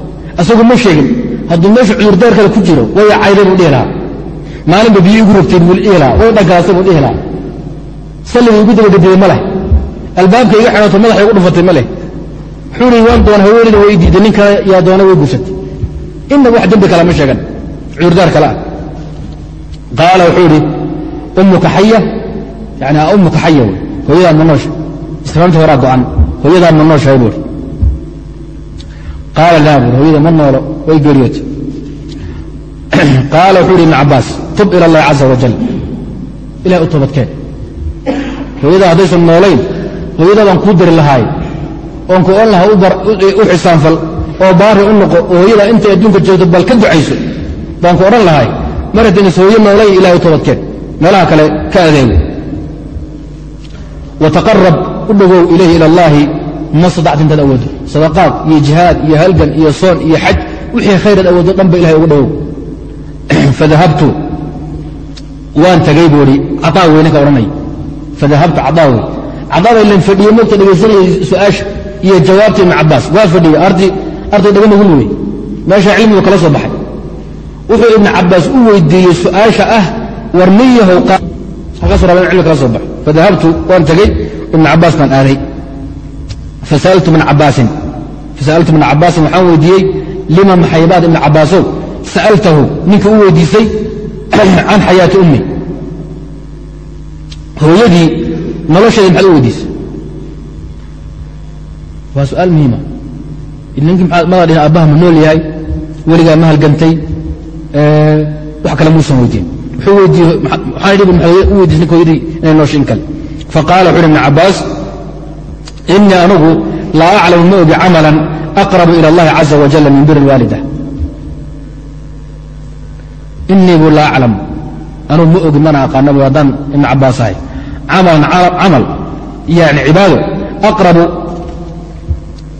asagu ma sheegin hadduu meesha cudurdaar kale ku jiro way cayday buu dhihi lahaa maalinba biyo igu rogtay buu dhihi lahaa way dhagaastay buu dhihi lahaa salliga igu dabagediyey ma leh. Albaabka iga xidhato madaxa igu dhufatay ma leh. Ihi waan doona haweenayda way diiday ninka yaa doona way gursatay inaba wax dembi kale ma sheegan cudurdaar kale ah qaala wuxuu idhi ummuka xaya yani ummuka xaya wey. Hooyadaa ma noosha. Islaamta horaa go'an hooyadaa ma nooshahay buuri qaala laa buuri hooyada ma noolo way geeriyootay qaala wuxuu ihi ibn cabbaas tub ila allahi caza wajal ilahay u toobadkeen. Hooyadaa haddaysan noolayn hooyadaa baan kuu diri lahaay oon ku oon lahaa u xisaanfal oo baari u noqo oo hooyadaa intay adduunka joogto bal ka ducayso baan ku odhan lahay mar haddaynas hooyo noolayn ilahay u toobadkeen. Meelaha kale ka adeego wataqarab u dhogow ilayhi ila allaahi ma sadacta intaad awoodo. Sadaqaad iyo jihaad iyo halgan iyo soon iyo xaj wixii khayraad awoodo dhan ba ilahay ugu dhowow fadahabtu waan tagay buu ihi caaa wey ninka odhanay. Fadahabtu caaa bay lan fadhiye mogta dhegaysanayay su'aasha iyo jawaabta ibn cabaas waa fadhiye arday dhaga nugul wey meeshaa cilmigu kala soo baxay. Wuxuu ibn cabaas u weydiiyey su'aasha ah war nin yahow raba in cilmi kala soo baxo fadahabtu waan tagay ibn cabaas baan aaday. Fasa'altu min cabaasin waxaan weydiiyey lima maxaybaad ibn cabaasow sa'altahu ninka u weydiisay can xayaati ummi hooyadii nolosheedii maxaad u weydiisay waa su'aal muhiima ninkii madaa dhihin aabbaha ma nool yahay weligaa ma halgantay wax kale muusan weydiin u weydiisay ninka hooyadii inay nooshay in kale faqaala wuxu uhi ibn cabbaas inii anugu laa aclamu ma ogi camalan aqrabu ila allahi caza wajalla min bir اlwaalida inii buu laa aclam anugu ma ogi mana aqaanabu haddaan ibn cabbaas ahay camalan camal yani cibaado aqrabu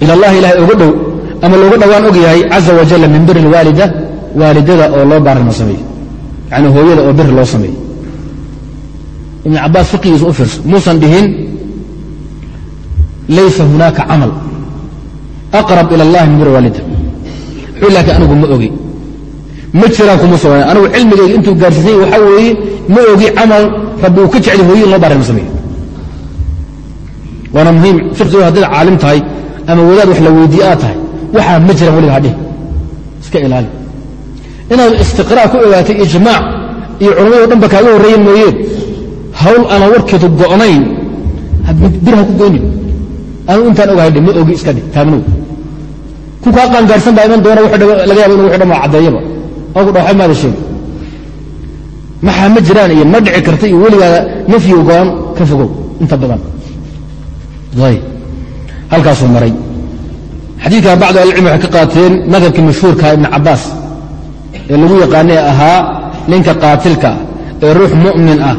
ila allahi ilahay oga dhow ama looga dhowaan og caza wajalla min bir اlwaalida waalidada oo loo baarimo sameeyo yani hooyada oo bir loo sameeyo ibn cabbaas fiqigiisa u fiirso muusan dhihin laysa hunaaka camal aqrab ila اllahi min bir waalida laakiin anigu ma ogi ma jiraan kuma sugna anigu cilmigayga intuu gaarsiisanya waxaa weeye ma ogi camal rabbi uu ka jeclay hooyo in loo baarimo sameeyo waana muhiim fiqigu haddaad caalim tahay ama wadaad wax la weydiiye aad tahay waxaa ma jiraan weliga hadhih iska ilaali. Inaad istiqraa ku ogaatay ijmaac iyo culammado dhan ba kaaga horreeyen mooyeen hawl aanan warkeedu go'nayn bir ha ku goynin anigu intaan ogahay dhe ma ogi iska dhig taagnow ku kaa qaangaarsan baa iman doona laga yaba inu wxu dhan waa caddeeyaba ogu dha waxba maada sheegi maxaa ma jiraan iyo ma dhici karta iyo weligaada nafyiga go'an ka fogow? Inta badan. Halkaasuu maray. Xadiidkan bacdu ahlicilmi waxay ka qaateen madhabkii mashhuurka ibn cabbaas ee lagu yaqaanee ahaa ninka qaatilka ee ruux mu'min ah.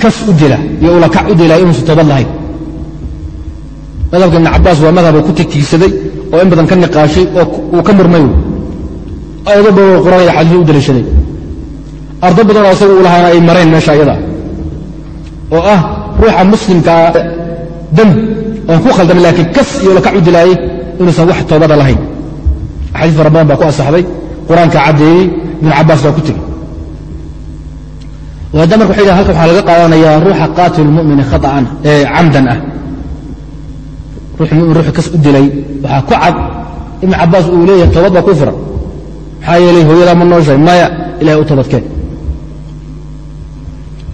Kas u dila iyo ulakac u dila inuusan toobad lahayn madhabka ibn cabaas waa madhab ku tigtiigsaday oo in badan ka niqaashay oo uu ka murmay ayado badan quraan iyo xadiis u daliishaday? Ardo badanoo asaga u lahaana ay mareen meesha ayada. Oo ah ruuxa muslimkaa demb oon ku khaldamay laakiin kas iyo lakac u dilaayey inuusan wax toobada lahayn. Axaadiis fara badan baa ku asaxday qur'aanka caddeeyey ibn cabaas baa ku tegey hadda marka waxay halkan waxaa laga qaadanayaa ruuxa qaatil mumini khaطa'an ee camdan ah. Ruux mumin ruuxu kas u dilay waxaa ku cad ibn cabaas uu leeyahay toobad baa ku firan maxaa yeelay hooyadaa ma nooshahay maya ilahay u toobadkeen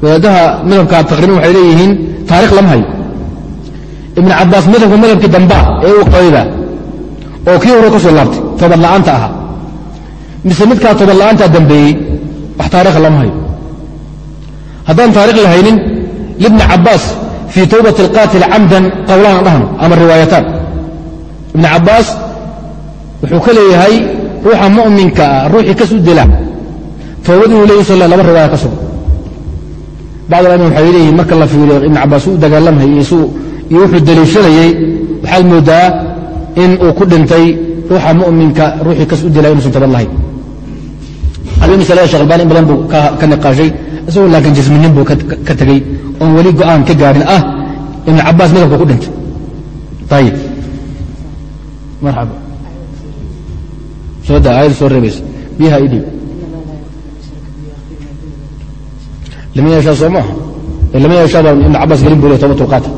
wadaadaha madhabka taqriban waxay leeyihiin taarikh lama hayo. Ibn cabaas madhabka madhabkii dambaa ee uu qabayba oo kii hore ka soo laabtay toobad la'aanta ahaa. Mise midkaa toobad la'aantaa dambeeyey wax taarikh lama hayo. Haddaan taarikh la haynin libni cabaas fii towbati alqaatil camdan qowlaan dhahno ama riwaayataan. Ibn cabaas wuxuu ka leeyahay ruuxa mu'minka ah ruuxii kas u dila toobad inuu sal laba riwaaya ka sugan bacd alama waxay leeyihiin marka la fiiriyo ibn cabaas u dagaalamhayey iyo wuxuu daliishanayey waxaad moodaa in uu ku dhintay ruuxa mu'minka ruuxii kas u dila inuusan toobad lahayn masalada shekh albani in badan buu ka niqaashay isagoo laakiin jisminin buu ka tegey oon weli go'aan ka gaarin ah ibn cabaas madhabka ku dhintay. Ayib marxaba soo da aayad soo reebaysa biyaha idhiib lama yeeshaa soo maaha lama yeeshaa baa ibn cabaas gelin buu le toobat ulqaatil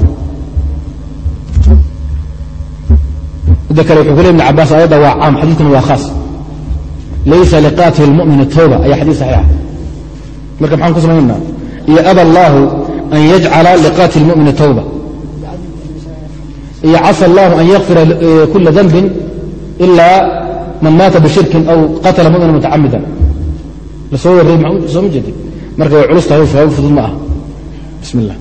midda kale wuxuu ku le ibn cabaas aayadda waa caam xadiidkuna waa khaas. Laysa liqaatil اlmu'mini tooba ayaa xadiis saxiixa marka maxaan ku samaynaa iyo aba allaahu an yajcala liqaatil mumini towba iyo casa allahu an yakfira kula danbin ilaa man maata bishirkin aw qatala mumina mutacamidan la soo warrey sooma jeedin? Marka way culus tahay hawl fudud ma ah bismi illah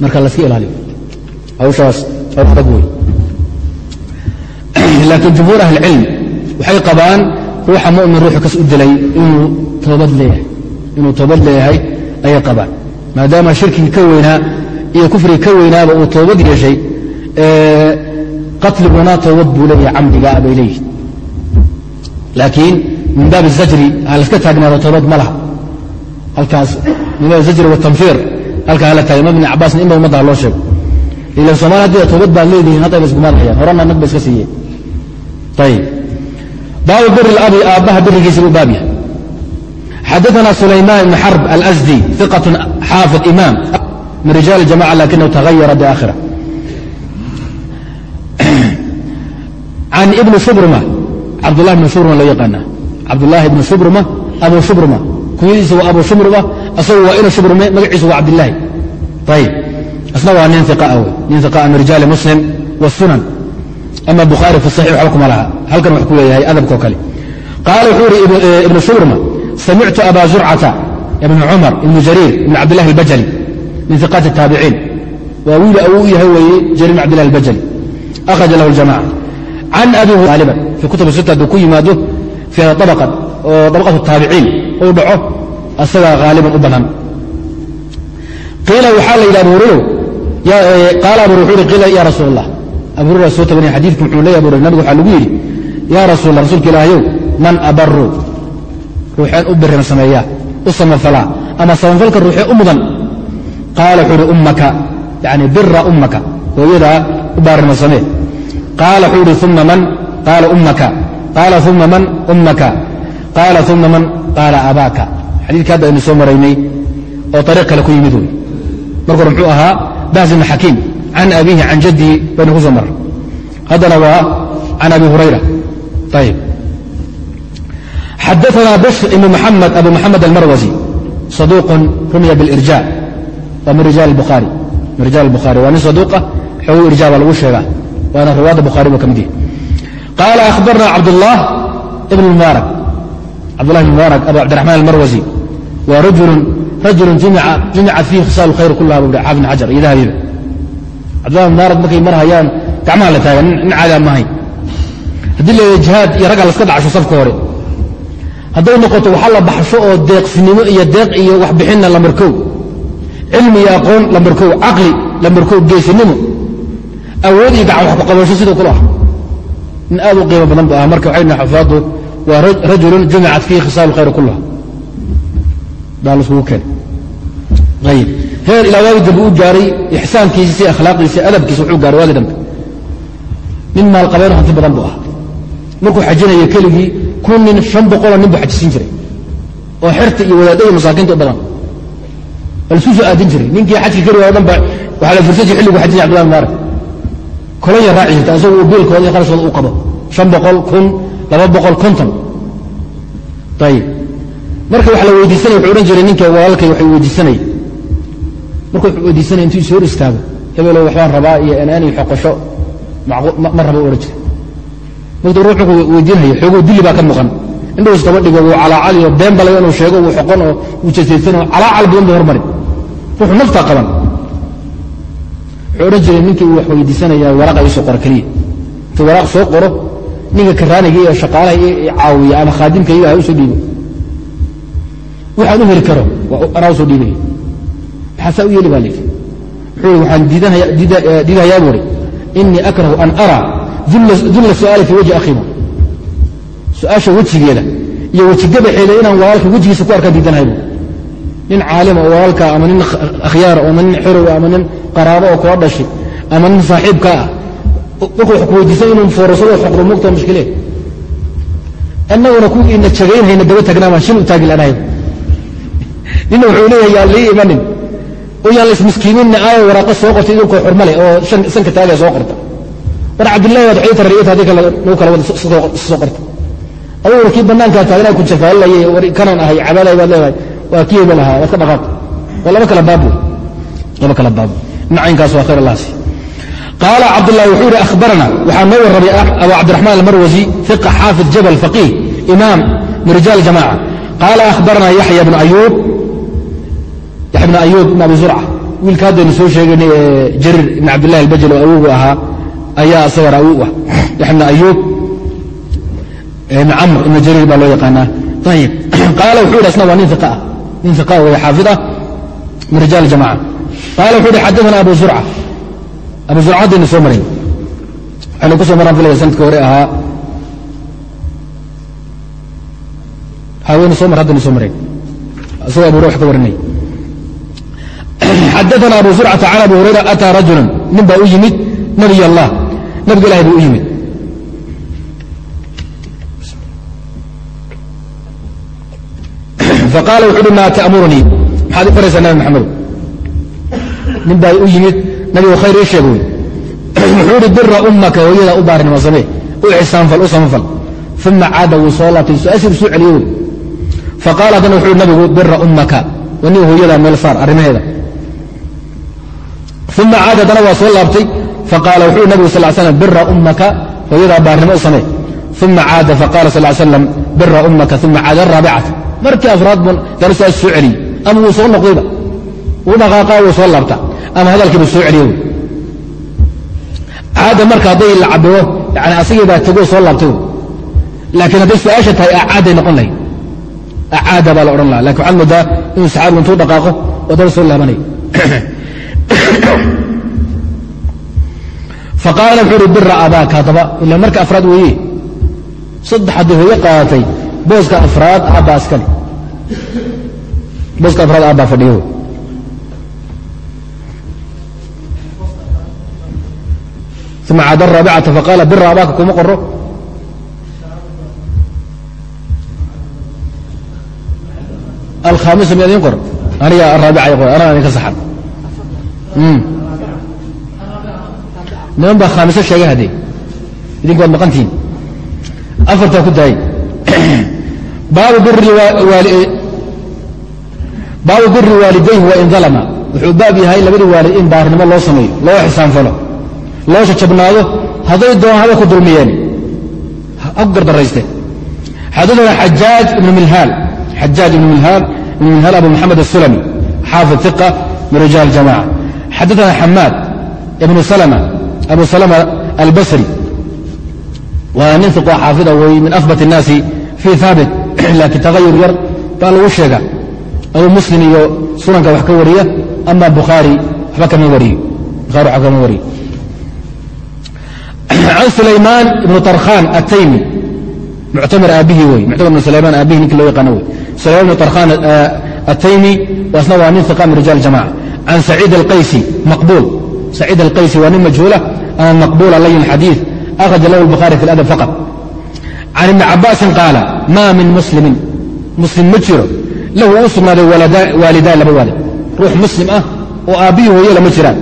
marka laska ilaaliyo. Hawshaas adag wey laakiin jumhuur ahlicilm waxay qabaan ruuxa mumin ruuxu kas u dilay inuu toobad leeyahay. Inuu toobad leeyahay ayay qabaan. Maadaama shirkigi ka weynaa iyo kufrigi ka weynaaba uu toobad yeeshay qatliguna toobad buu leeyahay camdigaa bay leeyihin laakiin min baab الzajri ha laska taagnaado toobad ma laha halkaas min baab الzajri watanfiir halkaa hala taagay ibn cabaasna in ba ummadda ha loo sheego ilan somalia hadii toobad baad leedihiin hadda ba iskumaadhayaan horena nag ba iska siiyeen ayib baabu bir اlabi aabbaha birigiisa buu baab yahay xadaثna sulayman ibn xarb alأsdi ثiqaة xaafid imam min rijaal الjamaca lakinahu tagayara biaakhira can ibni shubruma cabdulahi bn shubruma loo yaqaana cabdulaahi ibn shubruma abu shubruma kunyadiisa waa abu shubruma asagu waa ina shubrume magaciisu waa cabdilaahi ayib isna waa nin iqa wey nin iqa min rijaali muslim wالsunan ama bukhaari fi saxiix waxba kuma laha halkan wax ku leeyahay adabkao kale qaala wuxuu ihi ibnu shubrma samictu aba zurcata ibn cumar ibn jariir ibn cabdillahi albajali min iqaati الtaabiciin waa wiil u yahay weeye jariir ibn cabdillahi albajali akhraja lahu اljamaca can abi aliban fii kutub sita hadduu ku yimaado fi abaqan oo dabaqat الtaabiciin uu dhaco asagaa haaliban u badan qiila waxaa la yidhi abu hurayro qaala abu wuxuu ihi qiila ya rasuul allah abu hurera soo tabanaya xadiidku muxuu leeya abu hurera nabigu waxaa lagu yidhi yaa rasuul allah rasuulka ilaahayow man abaru ruuxeen u birima sameeyaa u samafalaa ama samafalka ruuxee u mudan qaala wuxuu ihi ummaka yani bira ummaka hooyadaa u baarima samee qaala wuxuu ihi uma man qaala ummaka qaala uma man ummaka qaala uma man qaala abaaka xadiidka hadda aynu soo maraynay oo ariiq kale ku yimid wey marka hore muxuu ahaa bahs ibn xakiim can abiihi can jaddihi baynu ku soo maray haddana waa can abi hurayra ayib xadaثna bsr ibn mxamed abu mxamed almarwasi صaduuq rumya biاlirja waa min rijaal buhaari min rijaal الbukhaari waa nin saduuqa xoogu irja baa lagu sheegaa waana riwaayadda bukhari buu ka mid yahay. Qaala akhbarna cabdالlah ibn mubaarak cabdullah ibn mubaarak abu cabdiraxmaan almarwasi waa rajulu rajulu jumicat fiihi khisaal khayr kulaha bu xaafid bn xajar iyo dahabiba cabdullah ibn mubaarak markay mar hayaan gacmaha la taagan nin caada mahayn haddii la jihaad iyo ragga laska dhacasho safka hore. Hadday noqoto waxa la baxsho oo deeqsinimo iyo deeq iyo waxbixinna lambarkow cilmi iyo aqoon lambarkow caqli lambarkood geesinimo awood iyo gacan wax ku qabasho siduu kula ah. Nin aad u qiimo badan bu aha marka waxay nahay xufaaddu waa rajulun jumicat fiihi khisaal khayr kullaha. Baa laiskugu keenay ayib. Heer ilaa waagi dambe u gaaray ixsaankiisi akhlaaqiisi adabkiisa wuxuu gaaray waagi dambe nin maalqabeeno hanti badan buu ahaa. Markuu xajinaya keligii kun nin shan boqoloo nin buu xajisiin jiray. Oo xerta iyo wadaadda iyo masaakiinta u badan. Waa la isku soo aadin jiray. Ninkii xajka keli waa o dhan ba waxaa la fursan jir xilligu xajinaya abdullah mubarak kolaya raaci jirta asagu uu biilkooda iyo qarashooda u qabo. Shan boqol kun laba boqol konton. Ayib marka wax la weydiisanaya wuxuu odhan jiray ninka walaalkay waxay weydiisanaya marka wuxuu weydiisanaya intuu is hor istaago hebelow waxbaan rabaa iyo enaan iyo xoqosho. Ma raba u odhan jiray. Markuu ruux wuxuu weydiinaya xooguu dili baa ka muqan indhahu iskaba dhigo wuu calaacaliyo been balayo inuu sheego wuu xoqon oo wuu jasaysan oo calaacal badan bay hormarin. Ruuxu naftaa qaban wuxuu odhan jiray ninkii uu wax weydiisanaya waraqa ii soo qoro keliya intuu waraaq soo qoro ninka karaaniga iyo shaqaalaha i caawiya ama khaadimkayga ha u soo dhiibo waxaan u heli karo anaa u soo dhiibaya maxaa saa u yeeli baa layidhi wuxuu waxaan diidahayaa buuri inii akrahu an araa dulla su'aali fii wajhi akhiima su'aasha wejigeeda iyo wejigabaxeeda inaan walaalka wejigiisa ku arkaan diidanahay bu nin caalima oo walaalka ama nin akhyaara ama nin xerow ama nin qaraabo oo kula dhashay ama nin saaxiibkaa ah. Markuu wax inuu foorasado xoqdo mugta mushkile? Annaguna kuwii ina jagaynhayna daba tagnaamaan shil u taagi lanahay nina wuxuu leeyahay yaan lii imanin oo yaan laismiskiiminna aayo waraaqo soo qorta idinkoo xurma oo sanka taagaya soo qorta. War cabdillahi waad waxay tarariyata haddii kale nagu kala wada soo qorta. Aduguna kii bannaankaa taagnaa ku jafaalalaya war kanan ahay cabaaday baad leedahay waa kii hebel ahaa waad ka dhaqaaq. Waa laba kala baab laba kala baab. Nacaynkaas waa khayr allah si qaala cabdulahi wuxuu yihi ahbarana waxaa noo warramay abu cabdiraxmaan almarwasi iqa xaafid jabal faqiih imaam min rijaal jamaca qaala ahbarana yaxya bnu ayuub yaxya bnu ayuub ibn abi zurca wiilka haddaynu soo sheegaynay ee jariir ibn cabdillahi albajal oo awogu ahaa ayaa isagana awow ah. Yaxya bnu ayuub ibn camr ibn jariir baa loo yaqaanaa. Ayib qaala wuxuu yidhi asna waa nin iqa ah nin iqa wey xaafid ah min rijaal jamaca. Qaala wuxuu yihi xadaana abu zurca. Abu zurca soo maray waxaynu ku maraan filaya sanadka hore ahaa. Hawaynu soo mar haddaynu soo marayn isagoo abu hurera wax ka warinay. Xadaana abu zurcata can abi hurayra ataa rajulan. Nin baa u yimid nabiy allah. Nabiga ilahay buu u yimid faqaala wuxu uhi maa ta'murunii maxaad i faraysaa nabi maxamedo nin baa u yimid nabigu khayr ii sheeg wuxuu ihi bira ummaka hooyadaa u baarinimo samee u ixsaanfal u samafal uma caada wuu soo laabtay su'aashii u soo celiye wy faqaala haddana wuxu uhi nabigu bira ummaka waniga hooyadaa meel saar arrimaheeda uma caada haddana waa soo laabtay faqaala wuxuu nabigu sal slam bira ummaka hooyadaa baarnimo u samee uma caada faqala sal slam bira ummaka uma caada araabicata markii afraad bun dana su'aasha soo celiyey ama wuu soo noqdayba wuu dhaqaaqaa wuu soo laabta. Ama hadalkiibu soo celiye wy caada marka hadday la cabiro yani asagii baa tegoo soo laabtay laakiin hadday su'aasha tahay acaaday noqon lahayd. Acaada baa la odhan laha laakiin waxaad moodaa inuu saxaabigu intuu dhaqaaqo oo daba soo laabanayo faqaala wuxuu uhi bira abaaka. Haddaba ila marka afraad weeye. Saddex haddii hooyo qaadatay booska afraad iskale booska afraad aabbaa fadhiyo. Uma caada araabicata faqaala bira abaaka kuma qoro alkhaamisa miyaad iin qor? Aniga araabica qor anaa idinka saxan. Niman baa khaamiso sheegay haddee idinku waad maqantihiin afartaa ku daayay. Baabu biri waalidayhi wain alama wuxuu baab yahay labadii waalid in baarnimo loo sameeyo loo xisaanfalo loo shajabnaado hadday doonaan haba ku dulmiyeen. Ha ku gardarayste xadana xajaaj ibn milhaal xajaaj ibn milhaal abu maxamed asulami xaafid iqa min rijaal jamaca xadaana xamaad ibnu salma abu salma albasri. Waa nin iqo xaafida wey min afbat الnaasi fii haabit laakiin tagayur yar baa lagu sheega au muslim iyo sunanka wax ka wariya ama bukhaari waxba kama wariyo bukhari waxba kama wariyo can sulaymaan ibnu tarkhan ataymi muctamir aabbihii wey muctamir ibnu sulaymaan aabbihi ninki loo yaqaano wey sulaymaan ibnu tarkhan ataymi waasna waa nin iqaa rijaal jamaca can saciid alqaysi maqbuul saciid alqaysi waa nin majhuula ama maqbuula layin xadiid akhraja lahu albukhaari fi اladab faqad can ibni cabaasin qaala ma min muslimin muslim ma jiro lahu u sugnaaday waalidaan laba waalid. Ruux muslim ah oo aabbihii hooye lama jiraan.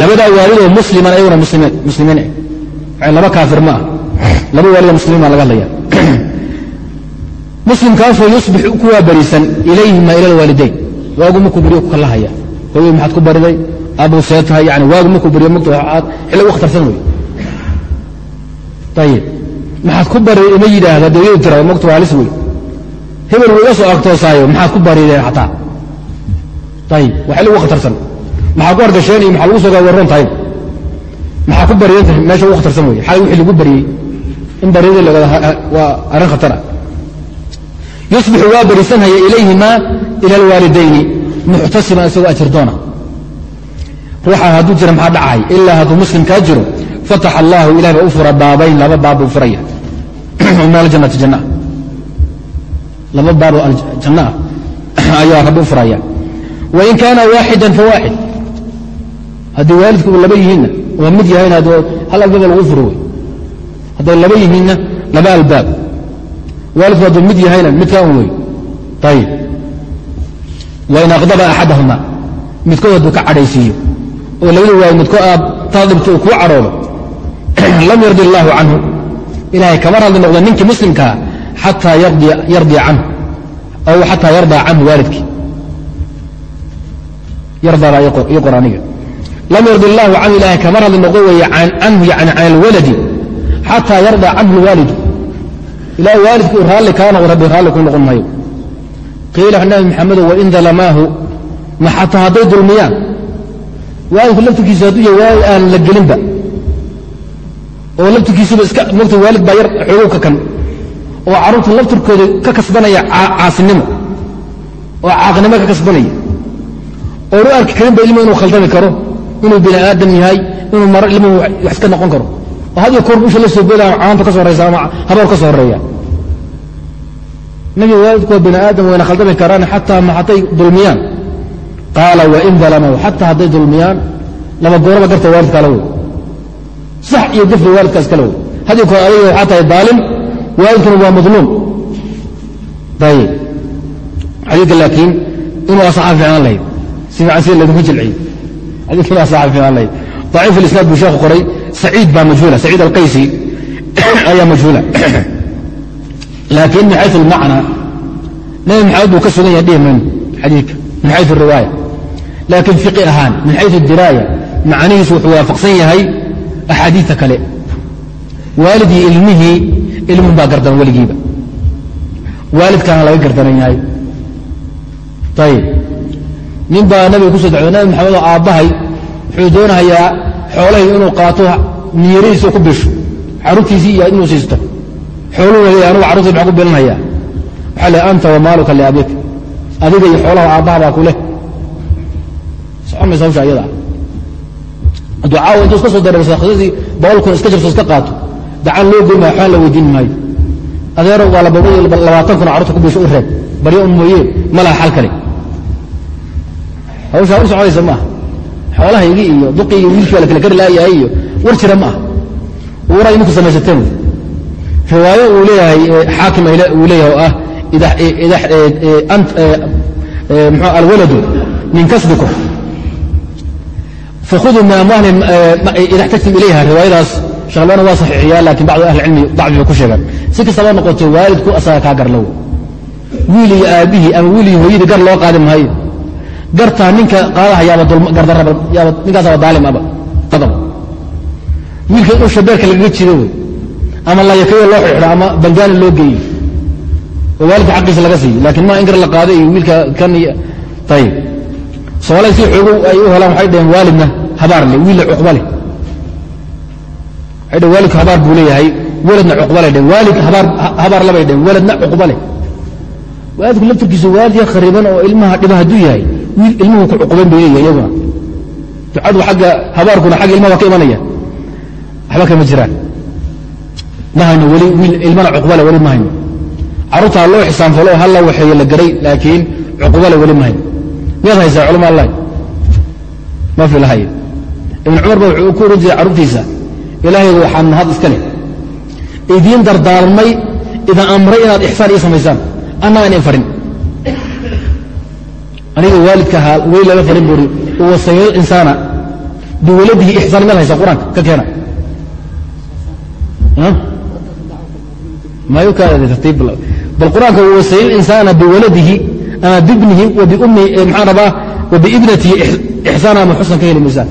Labadaa waalidoo musliman ayaguna muslimiin laba kaafir ma ah. Laba waalidoo muslimiin baa laga hadlaya muslimkaasoo yusbix ku waabariisan ilayhima ila alwaalidayn waagu markuu beriyo ku kalahaya hooyo maxaad ku bariday? Aabuu see tahay yani waagu markuu beriyo waxaad xilli u khatarsan wey ayib maxaad ku bariday ima yidhaahda dawladu tira mogta waa wey hebel wuu iga soo agtoosaayo maxaad ku barideen xataa ayib waa xilli ugu khatarsan. Maxaa ku hargasheen iyo maxaa lagu soo gawarroon tahay? Maxaa ku bariyeen meesha ugu khatarsan wey xalay wixii lagu bariyey. In baryada la waa arrin khatar ah yusbixu waa barisanhaya ilayhima ila alwaalidayni muxtasiban isagoo ajir doona. Ruuxa hadduu jira maxaa dhacay? Ilaa hadduu muslim jiro fatax allahu ilahi baa u fura baabayn laba baab buu furaya. Min aljannati jannaah laba baaboo janna ah ayaa rabbi u furaya wain kaana waaxidan fawaaxid haddii waalidku laba yihiinna waa mid yahayna hal albaaba lagu furo wey hadday laba yihiinna laba albaab. Waalidku hadduu mid yahayna midkaa un wey ayib wain aqdaba axadahuma midkood hadduu ka cadhaysiiyo. Oo labada waayo midkood aad taadibto uu kuu cadhoodo. Lam yardi allaahu canhu. Ilaahay kama radli noqdo ninkii muslimkaa xataa yardiya canhu aw xataa yardaa canhu waalidkii yardaa baa ii qor aniga lam yardi allaahu canhu ilaahay kama radli noqdo weeye canhu yani can alwaladi xataa yardaa canhu lwaalidu ilaa waalidku uu raalli kaa noqdo rabbi raalli ku noqon maayo. Qiila nabi maxamedo wain dalamaahu ma xataa hadday dulmiyaan. Waalidku laftirkiisu hadduu yahay waalid aan la gelinba. Oo laftirkiisuba iska mogta waalid baa yar xoogow ka kan oo carruurta laftirkooda ka kasbanaya caasinimo oo caaqnimo ka kasbanaya oonu arki karinba ilmu inuu khaldami karo inuu bini aadam yahay inuu mar ilmuhu wax iska noqon karo. Oo had iyo busha la soo boodaya caanta ka so horeysa ama haboor ka soo horreeya. Nabi waalidku waa bini aadam wayna khaldami karaan xataa ma hadday dulmiyaan. Qaala wain dalamaw xataa hadday dulmiyaan laba gooraba garta waalidkaa la wey sax iyo gafri waalidkaas kala wey had iyo adiga waxaa tahay daalim waalidkuna waa madluum ayib xadiidka laakiin inuu asaxa fiicnaan lahayd si fiican sida laydinku jilciyo xadiidka inuu asaxa fiicnaan lahayd daciif alisnaad buu sheekhu qoray saciid baa majhuula saciid alqaysi ayaa majhuula laakiin min xayu almacnaa nabi maxamed buu ka sugan yahay dhihi mayno min xayu riwaaya laakiin fiqi ahaan min xayu diraaya macnihiisu wuxuu waafaqsan yahay axaadiidta kale waalidii ilmihii ilmuhu baa gardan weligiiba. Waalidkaana laga gardanan yahay ayib nin baa nabiga ku soo dacway nabi maxamed oo aabbahay wuxuu doonahayaa xoolahay inuu qaato niyaradiisa ku bisho carruurtiisii iyo inuu siisto. Xooluhuna leeyahy anugu carruurtii maxaa ku bilanhayaa waxaa le anta wa maaluka liabik adiga iyo xoolaha aabbaha baa ku leh. Socon maysa hawsha ayada hadduu caawa intuu iska soo dareersa khasasii boqol kun iska jirto iska qaato dacan loo goyn maayo waxbaan la weydiin maayo. Adeero waa labaatan kun carruurta ku bisho u reeb. Baryo un mooye ma laha xal kale. Hawshaa u socdaysa maaha xoolahaygii iyo duqii iyo wiilkii baa la kala kari laayahay iyo war jira ma aha. Uraa idinku samaysateen. Riwaayo uu leeyahay xaakim uu leeyahay oo ah mxu alwaladu min kasbikum. Fakhuduu min amwaalihim ida xtajtum ilayha riwaayadaas sheekhlana waa saxiixiyaa laakiin bacdu ahli cilmi dacfi bay ku sheegaan si kastaba noqoto waalidku asaga kaa garlow. Wiil iyo ama wiil hooyadii gar loo qaadi maayo gartaa ninka qaadaha yaaba gardaraba yaaba ninkaasaba daalim aba qadab wiilka inuu shabeerka lagaga jido wey ama layakayo loo xidho ama bangaani loo geeyo oo waalidka xaqiisa laga siiyo. Laakiin maa in gar la qaado iyo wiilka kan ayib soomaalida si xoogo ay u helaan waxay dhaheen waalidna habaar leh wiilna cuqba leh waxay dhaheen waalidku habaar buu leeyahay weladna cuqba leh dhaheen waalid habaar labay dhaheen weladna cuqba leh waalidku laftirkiisu waalid ya khariban oo ilmaha dhiba hadduu yahay wiil ilmuhu ku cuquban bay leeyahay iyaguna ducadu agga habaarkuna agga ilmaha waa ka imanaya. Waxba kama jiraan. Ma hayno weli wiil ilmana cuqbale weli ma hayno carruurtaa loo xisaanfalo hal la waxeeye la garay laakiin cuqubale weli ma hayno miyaad haysaa culama allah ma fi lahay ibn cumar ba wuxuu ku jiray carruurtiisa ilaahaygu waxaa mahad iska leh idiin dardaarmay idan amray inaad ixsaan ii samaysaan. Annaa in farin. Aniga waalidka ahaa weli laga farin buuri wasayo insaana. Biwaladihi ixsaan meel haysa qur'aanka ka keena. Bal qur'aanka wasayo insaana biwaladihi ama bibnihi wabiummihi maxaan rabaa wabiibnatihi ixsaana ama xusnan ka heli maysaan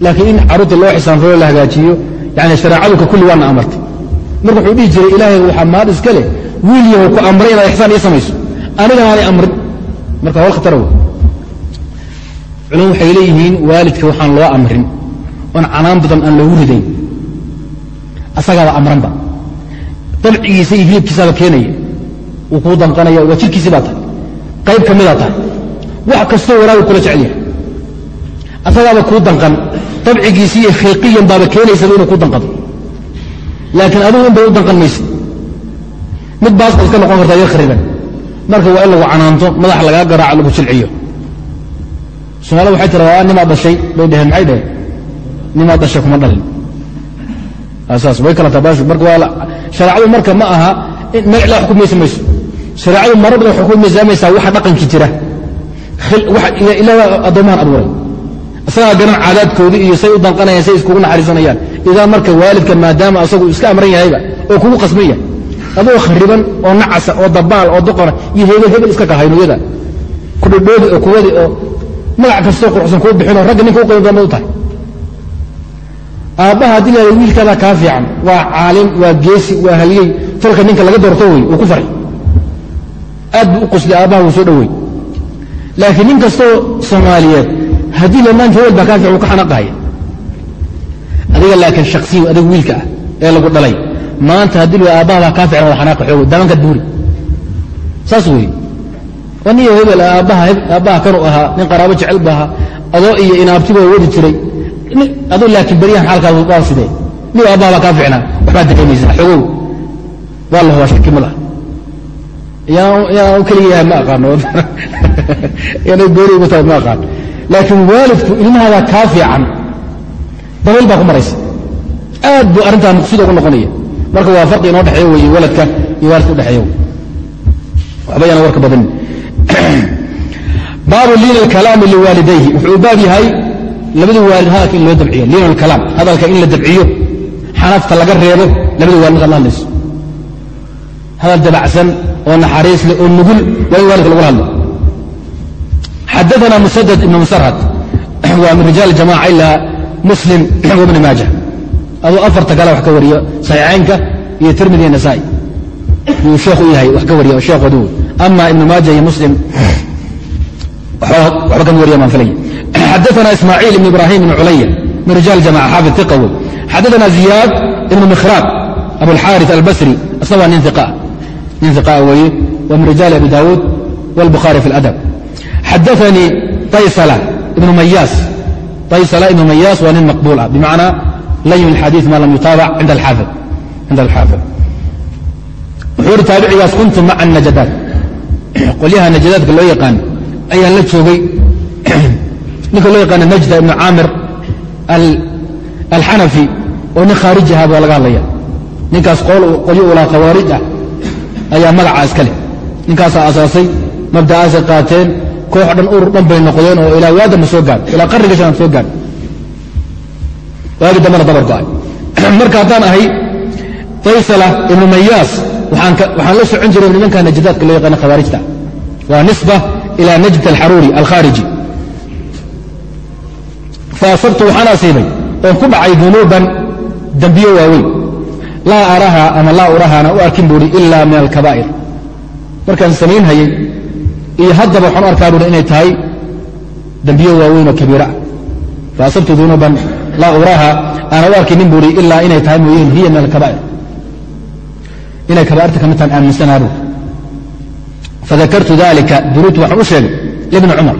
laakiin in carruurta loo xisaanfalo la hagaajiyo yani shareecadu ka kulli waana amartay. Marka wuxuu dhihi jiray ilaahay waxaa mahad iska leh. Wiil yahow ku amray inaad ixsaan ii samayso. Anigana aanay amrin. Marka hol khatara wey culum waxay leeyihiin waalidka waxaan loo amrin. Oon canaan badan aan loogu ridayn. Asagaaba amranba. Dabcigiisa iyo hilibkiisaaba keenaya. Wuu kuu danqanaya waa jirkiisii baa tahay. Qayb ka midaa tahay. Wax kastoo walaagu kula jecel yahay asagaaba kuu danqan dabcigiisii iyo khilqiyan baaba keenaysaba inuu ku danqado. Laakiin adigu in bay u danqan maysa mid baasba iska noqon kartaa yar khariban. Marka waa in lagu canaanto madax lagaa garaaco lagu jilciyo. Soomaalida waxay tira nimaa dhashay? Bay dheheen maxay dheheen nimaa dhashay kuma dhalin. Saas way kala tabaashu marka waa shareecadu marka ma aha magac la xukumaysa mayso. Shareecadu waxay ku miisaamaysaa waxa dhaqankii jira. Ilaa addoomahan abuuray isagaa garan caadaadkoodii iyo say u danqanayaan say iskugu naxariisanayaan. Idaa marka waalidka maadaama asagu iska amran yahayba oo kugu qasban yahay adoo khariban oo nacasa oo dabaal oo doqona iyo hebel hebel iska kahaynuyada kudhodhoodi oo kuwadi oo magac kastoo quruxsan kuu bixinoo ragga ninka u qiimo u tahay. Aabbaha haddii lahada wiilkaadaa kaa fiican. Waa caalim waa geesi waa haliyey falka ninka laga doorto wey uu ku farxi aad buu u qoslay aabbaha wuu soo dhowey laakiin nin kastoo soomaaliyeed haddii lamaanka hebel baa kaa fiican wuu ka xanaaqahaya adiga laakiin shaksiyu adiga wiilka ah ee lagu dhalay maanta haddii la aabbaha baa kaa fiican wada xanaaqa xoog dabanka duuri saas weeye. Waa niyo hebel aabbaha aabbaha kanuu ahaa nin qaraabo jecel bu ahaa adoo iyo inaabtiba wadi jiray. Aduu laakiin beryahan xaalkaas waa sidee? Niyo aabbaha baa kaa fiicnaa waxbaa dareemaysaa xogow. Waa la hubaa shaki ma laha. Yaa keligii yahay ma aqaano. Inay gooni ugu tahay ma aqaan laakiin waalidku ilmahaadaa kaa fiican. Dabayl baa ku maraysa. Aad buu arrintaa maqsuud ugu noqonaya. Marka waa farqi inoo dhexeeyo weeye waladka iyo waalidka udhexeeyo waxba yaana warka badan baabu liin alkalaami liwaalidayhi. Wuxuu baab yahay labada waalid hadalka in loo dabciyo. Liin alkalaam. Hadalka in la dabciyo xanafta laga reebo labada waalid markaad la hadlayso. Hadal dabacsan oo naxariis leh oo nugul waa in waalidka lagula hadlo xadaana musadad ibn musarhad waa min rijaal jamaca ilaa muslim wabni maaja aduu afarta kale wax ka wariyo saxiixaynka iyo tirmidi iyo yuu sheekhu u yahay wax ka wariya sheekhoodi wey ama ibnu maaja iyo muslim waxba kama wariya baan filaya xadaana ismaaciil ibn ibrahim ibn culaya min rijaal jamaca xaafid iqa wey xadaana ziyaad ibn mikhraab abulxaari albasri waa nin iqa nin iqa weeye wa min rijaali abi daawuud wاlbukhaari fi اladab xadaanii taysala ibnu mayaas waa nin maqbuul ah bimacnaa layin اlxadiiث ma lam yutaabac cinda alxaafid wuxuu ihi taabicigaas kuntu maca najadaat qolyaha najadaadka loo yaqaan ayaan la joogay ninka loo yaqaana najda ibnu caamir alxanafi oo nin khaariji aha baa laga hadlaya ninkaas qolyo ulaa khawaarij ah ayaa magacaa iska ninkaasaa asaasay mabda'aasay qaateen koox dhan urur dhan bay noqdeen oo ilaa waadama soo gaadh ilaa qarniga soo gaadh waagi dambana dabar go'ay. Marka haddaan ahay taysala ibnu mayaas waxaan la socon jiray nimanka najdaadka loo yaqaana khawaarijta. Waa nisba ila najd alxaruuri alkhaariji faasabtu waxaan asiibay oon ku dhacay dunuuban dembiyo waaweyn. Laa araha ama laa urahaana u arkin buuhi ila min alkabaa'ir. Markaan samayn hayey iyo haddaba waxaan arkaa buuhi inay tahay dembiyo waaweyn oo kabiira. Faasabtu dunuuban laa uraha aana u arkinin buuhi ilaa inay tahay mooyeen hiya min alkabaa'ir inay kabaairta ka mid tahan aaminsanaabu fadakartu dalika dunuubtu waxaan u sheegay libni cumar.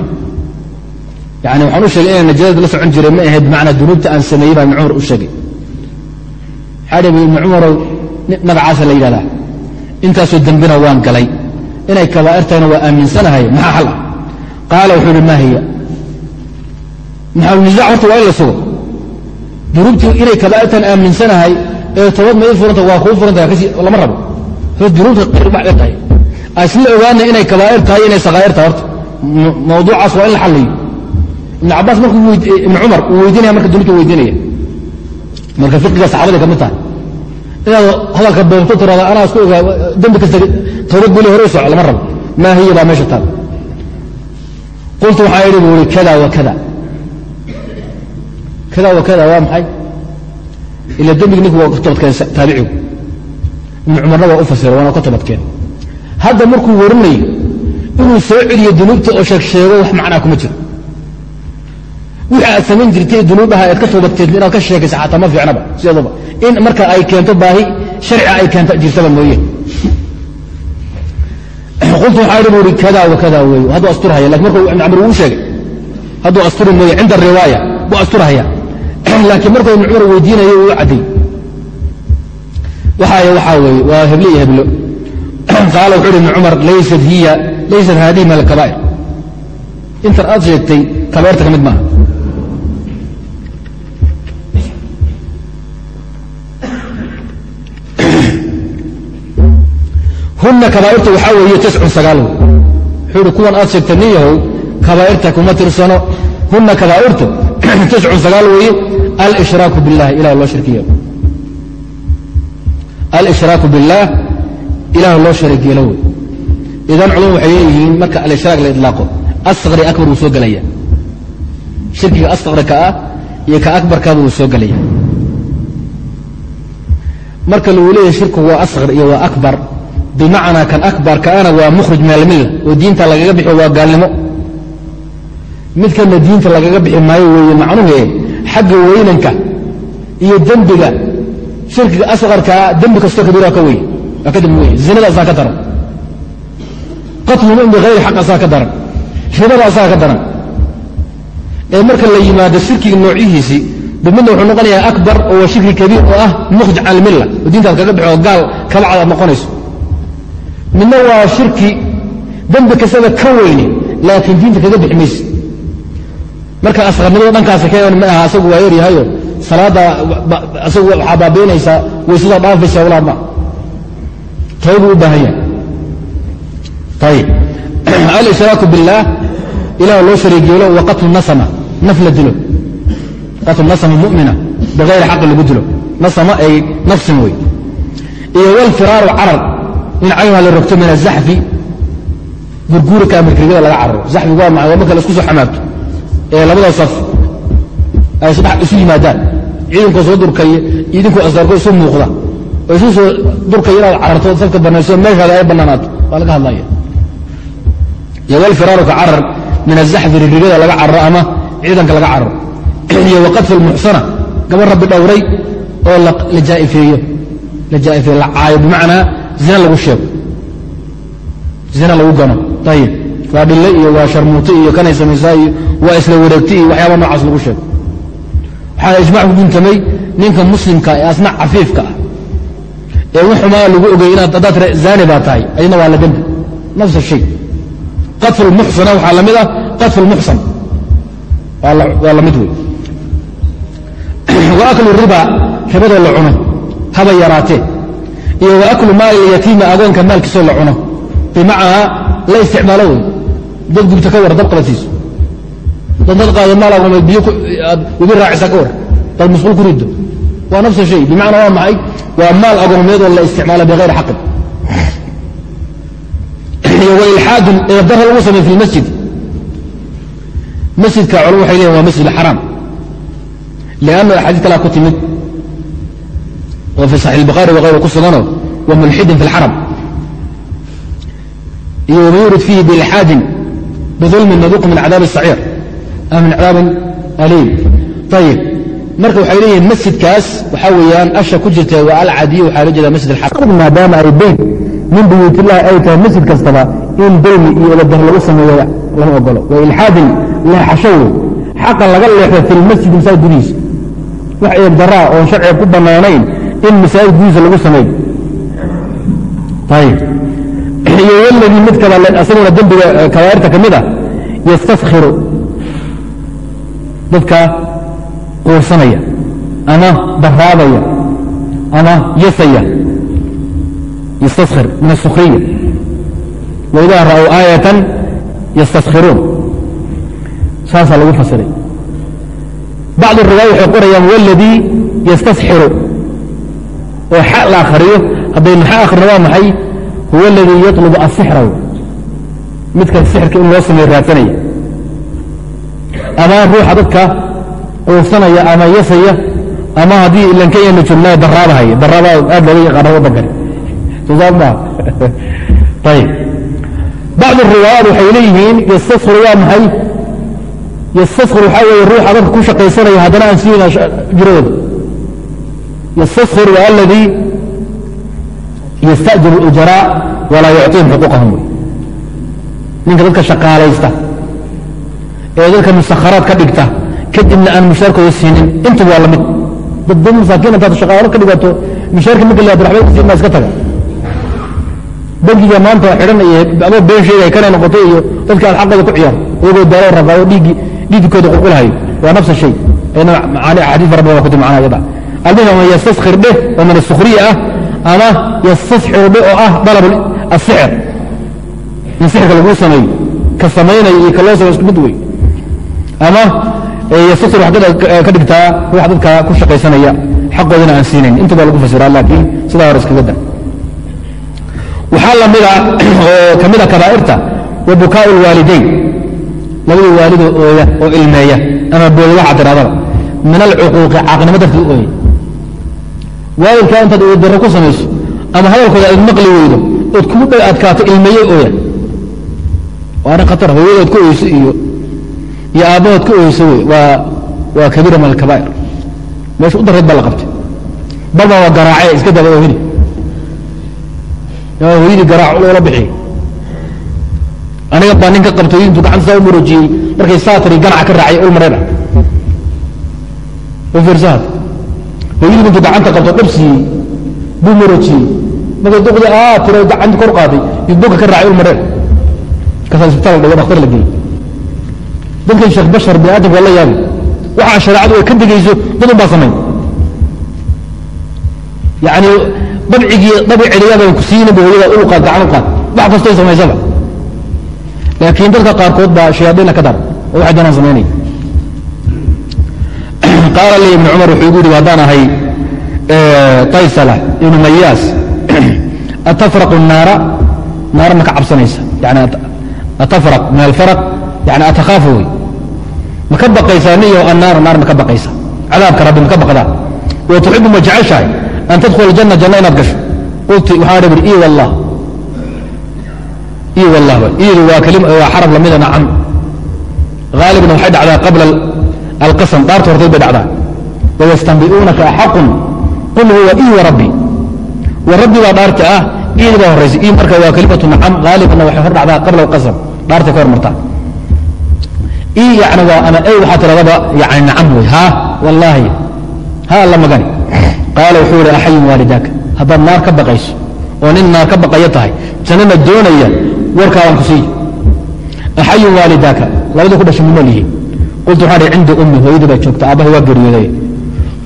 Yani waxaan u sheegay inaan najaadada la socon jiray ma ahayd bimacnaa dunuubta aan sameeyey baa ibn cumar u sheegay. Waxaa dhi ibni cumarow magacaasa la yidhahdaa intaasoo dembina waan galay inay kabaa'irtahayna waa aaminsanahay maxaa xal? Ah qaala wuxuu ihi maa hiya? Maxalunisaac horta waa in la sugo. Dunuubtii inay kabaa'irtan aaminsanahay ee toobad ma ii furanta waa kuu furantahay kasi lama rabo. Hor dunuubta qayr wax bay tahay asla ogaana inay kabaa'ir tahay inay sakaa'ir tahay horta mawduucaas waa in la xalliyo. Ibn cabaas markuu ibn cumar uu weydiinaya marka dunuubta weydiinaya. Marka fiqiga saxaabada ka mid tahay. Inaad hadalka boobto tirada anaa isku ogaa dembi kasta toobad buli hore u soco lama rabo. Maa hiya baa meesha taal qultu waxaa idhi bu uri kada wa kada. Kada wa kada waa maxay? Ila dembigi ninku waa ka tabadkeen taabicigu. Ibnu cumarna waa u fasira waana ka tabadkeen. Hadda markuu warinayo inuu soo celiyo dunuubta oo sheeg sheego wax macnaa kuma jiro. Wixii aad samayn jirtay dunuubaha aad ka toobadkeed inaad ka sheekaysa xataa ma fiicnaba sideedaba in marka ay keento baahi sharci ay keento jirtaba mooye qultu waxaa idhi bu uri kada wa kada weeye hadduu asturhaya laakiin markuu ibn camr uu sheegay hadduu asturi mooye cinda riwaaya buu asturhaya laakiin markuu ibn cumar weydiinayo uu cadday waxaay waxaa weeye waa heblo iyo heblo. Qaala wuxuu uhi ibn cumar laysat hiya laysat haadihi min alkabaa'ir. Intan aad sheegtay kabaa'irta ka mid maaha huna kabaa'irta waxaa weeye tiscun sagaal. Wuxuu uhi kuwan aad sheegtay nin kabaa'irta kuma tirsano. Huna kabaa'irtu tiscun sagaal weeye. Alshraaku biاllahi ilah loo shirki yeelo alshraaku biاllaah ilah loo sharig yeelo wey idan culum waxay leeyihiin marka alishraak la ilaaqo asqari akbar wuu soo gelaya shirkiga asqarka ah iyo ka akbarkaaba wuu soo gelaya marka lagu leeyahay shirku waa asqar iyo waa akbar bimacnaa kan akbarkaana waa mukhrij min oo diinta lagaga bixi waa gaalnimo midkana diinta lagaga bixi maayo weeye macnuhee xagga weynanka iyo dembiga shirkiga asqarkaa dembi kastoo kabiira ka wey waa wey zinadaasaa ka daran qatlun bihayri xaq asaa ka daran ribada ka daran ee marka la yimaado shirkiga noocyihiisii bimidna wuxuu noqonayaa akbar oo waa shirki kabiir oo ah mukhrij can oo diintaad kaga bixi oo gaal kabacad aad noqonayso midna waa shirki dembi kastaba ka weyne laakiin diinta kaga bixi mayse marka asqarnimada dhankaasa ka ma aha asagu waa yaryahayo salaadda asagu waxaa baabaynaysaa waysadaa dhaafaysa walaa ma. Tawbuu u baahan yahay. Ayib alshraaku biاllaah ilah loo shariig yeelo wa qatlu nasama naf la dilo. Qatlu nasama mumina bihayri xaqi lagu dilo. Nasama ay nafsin wey. Iyo wlfiraaru carar in cayha la rogto min azaxfi gurguurika amirkirigada laga cararo. Zaxfigu waa maxay? Waa marka la isku soo xamaagto ee labada saf ay saddex isu yimaadaan. Ciidankoo soo durkaya idinkoo asdaarko isu muuqda. Oo isu soo durkaya inaad cararto safka banayso meeshaada ay bannaanaato waa laga hadlaya iyo walfiraaru ka carar min azaxfi ririgada laga cararo ama ciidanka laga cararo. Iyo waqadfu lmuxsana gabar rabbi dhowray oo la jaaifeeyo. La caayo. Bimacnaa zina lagu sheego. Zina lagu gano. Ayib waa dhille iyo waa sharmuuto iyo kanay samaysaa iyo waa isla wareegta iyo waxyaaba noocaas lagu sheego. Waxaana ijmac ku guntamay ninka muslimka ee asna cafiifka ah. Ee wi xumaa lagu ogey inaad haddaad zaani baa tahay ayadna waa la dembi nafs shay. Qadfu lmuxsana waxaa la mid ah qadfu lmuxsan waa la mid wey wa aklu riba ribadoo la cuno. Haba yaraatee iyo wa aklu maali yatiima agoonka maalkiisoo la cuno. Bimacnaa la isticmaalo wey dad gubta ka war dab qabadsiiso dad dad qaado maal agoomeed biyo aad webi raacisa ka war. Dad masquul ku riddo waa nafsa shay. Bimacnaa waa maxay? Waa maal agoomeed oo la isticmaalo bihayri xaqin. Iyo wa ilxaadun eebdarra lagu samey fi lmasjid masjidka culum waxay leeyihiin waa masjid alxaraam. Lianna axaadiis kalaa ku timid oo fi saxiix bari wayru ku sugano wa mulxidin fi اlxaram iyo wama yurid fiihi bilxaadin biulmin naduqu min cadaabi saciir ama min cadaabin aliim ayib marka waxay leeyihiin masjidkaas waxaa weeyaan asha ku jirta waa alcadiy waxaa la jeeda masjid aram maadaama ay beyn min buyuutilahi ay tahay masjid kastaba in beyni iyo ogadah lagu sameeyo lama ogolo wa ilxaadin leexasho wey xaqa laga leexdo fi lmasjid masaa gudihiisa wax eegdaraa oon sharciga ku bannaanayn in masaajid gudihiisa lagu sameeyo. Iyo waladii mid kale asaguna dembiga kabaa'irta ka mid ah yastaskhiru. Dadka quursanaya ama daraabaya ama yasaya. Yastaskhir min asukriya waidaa ra'w aayatan yastaskhiruun. Saasaa lagu fasiray. Bacd riwaaya waxay qorayaan waladii yastasxiru oo xa la akhriyo haddaynu xa akhrino waa maxay? Huwa aladii yatlubu asixra midka sixirka in loo sameeyo raadsanaya. Ama ruuxa dadka quursanaya ama yasaya ama haddii ilankeyana joognaa daraabahaya daraaba aad looga yaqaana waddankani maa ayib bacd riwaayaat waxay leeyihiin yastaskhir waa maxay? Yastaskhir waxaa weeye ruuxa dadka ku shaqaysanaya haddana aan siina jiradooda aladii yasta'jiru اlujaraa walaa yucطihim xuquuqahum wey ninka dadka shaqaalaysta ee dadka musakharaad ka dhigta kadibna aan mushaarkooda siinin intuba waa la mid dad dad masaakiin intaad shaqaalo ka dhigato mushaarka marka la waxba siin baa iska taga bankiga maanta xidhan iyo adoo been sheegay kanay noqotay iyo dadka aad xaqooda ku ciyaar iyagoo daalo rabaayo dhiigkooda qulqulahayo waa nafsa shay ayna macaani axaadiis fara badan waa kuti macnaha iyada almuhim ama yastaskhir oo min asukhriya ah ama yastasxiru dheh oo ah dalab asixir in sixirka lagu sameeyo ka samaynayo iyo ka loo isku mid wey ama yastasir waxaad ka dhigtaa ruuxa dadka ku shaqaysanaya xaqoodana aan siinayn. Inta baa lagu fasiraa laakiin sidaa hore iskaga da waxaa lamida oo ka mida kabaa'irta wa bukaau lwaalidayn labadii waalidoo ooya oo ilmeeya ama booda tidhahdaba min alcuquuqi caaqnimo dartii u ooya waalidkaa intaad darro ku samayso ama hadalkooda aad maqli weydo ood kugu dhow adkaato ilmeeye ooya. Waana khatar hooyadood ka oyso iyo iyo aabbahood ka oyso wey waa waa kabiira min alkabaa'ir meesha u darreed baa la qabtay. Balba waa garaace iska daba yaa hooyadii garaac loola bixiyey. Aniga baa nin ka qabtay intuu gacanta saa u murojiyey markay saatari ganaca ka raacay ul mareedha u fiirsaad hooyadii intuu gacanta qabto dhab siiyey buu murojiyey markay duqdi aa tiro gacanta kor qaaday. Iyo buka ka raacay ul mareedh markaasaa isbitaal dhago dhakhtar la geeyey dadkan sheekh bashar bini aadamka waa la yaabi. Waxaa shareecadu ay ka digayso dad un baa samayn. Yani dabcigii dabci celiyaabaan ku siinaba hooyada ul qaad gacan u qaad. Wax kastoy samaysaba. Laakiin dadka qaarkood baa shayaadiinna ka dar. Oo waxay doonaan samaynaya qaala li ibnu cumar wuxuu igu yidhi haddaan ahay taysala ibnu mayaas atafraqu الnaara naara ma ka cabsanaysa yani atafraq min alfaraq yani atakhaafu wey ma ka baqaysaa niyo annaara naar ma ka baqaysa cadaabka rabbi ma ka baqdaa wa ma jeceshahay an tadkhula janna janna inaad gasho qulti waxaa dhabir i wallah i wallah iidu waa xaraf lamida nacam haalibna waxay dhacdaa qabla alqasam dhaarta horteed bay dhacdaa wayastanbi'uunaka axaqun qul huwa ii wa rabbi wa rabbi baa dhaarta ah iidi baa horraysa ii marka waa kalimatu nacam haalibna waxay hor dhacdaa qabla alqasam dhaartay ka hor martaa ii yani waa ama ey waxaa tiradaba yani nacam wey haa wallaahi ha alla magani qaala wuxuu ihi axayun waalidaaka haddaad naar ka baqayso oo nin naar ka baqaya tahay jannana doonaya warkaabaan ku siiy axayun waalidaaka labadii ku dhashay ma nool yihiin qultu waxaan ihi cinda ummi hooyadii baa joogta aabbaha waa geeriyooday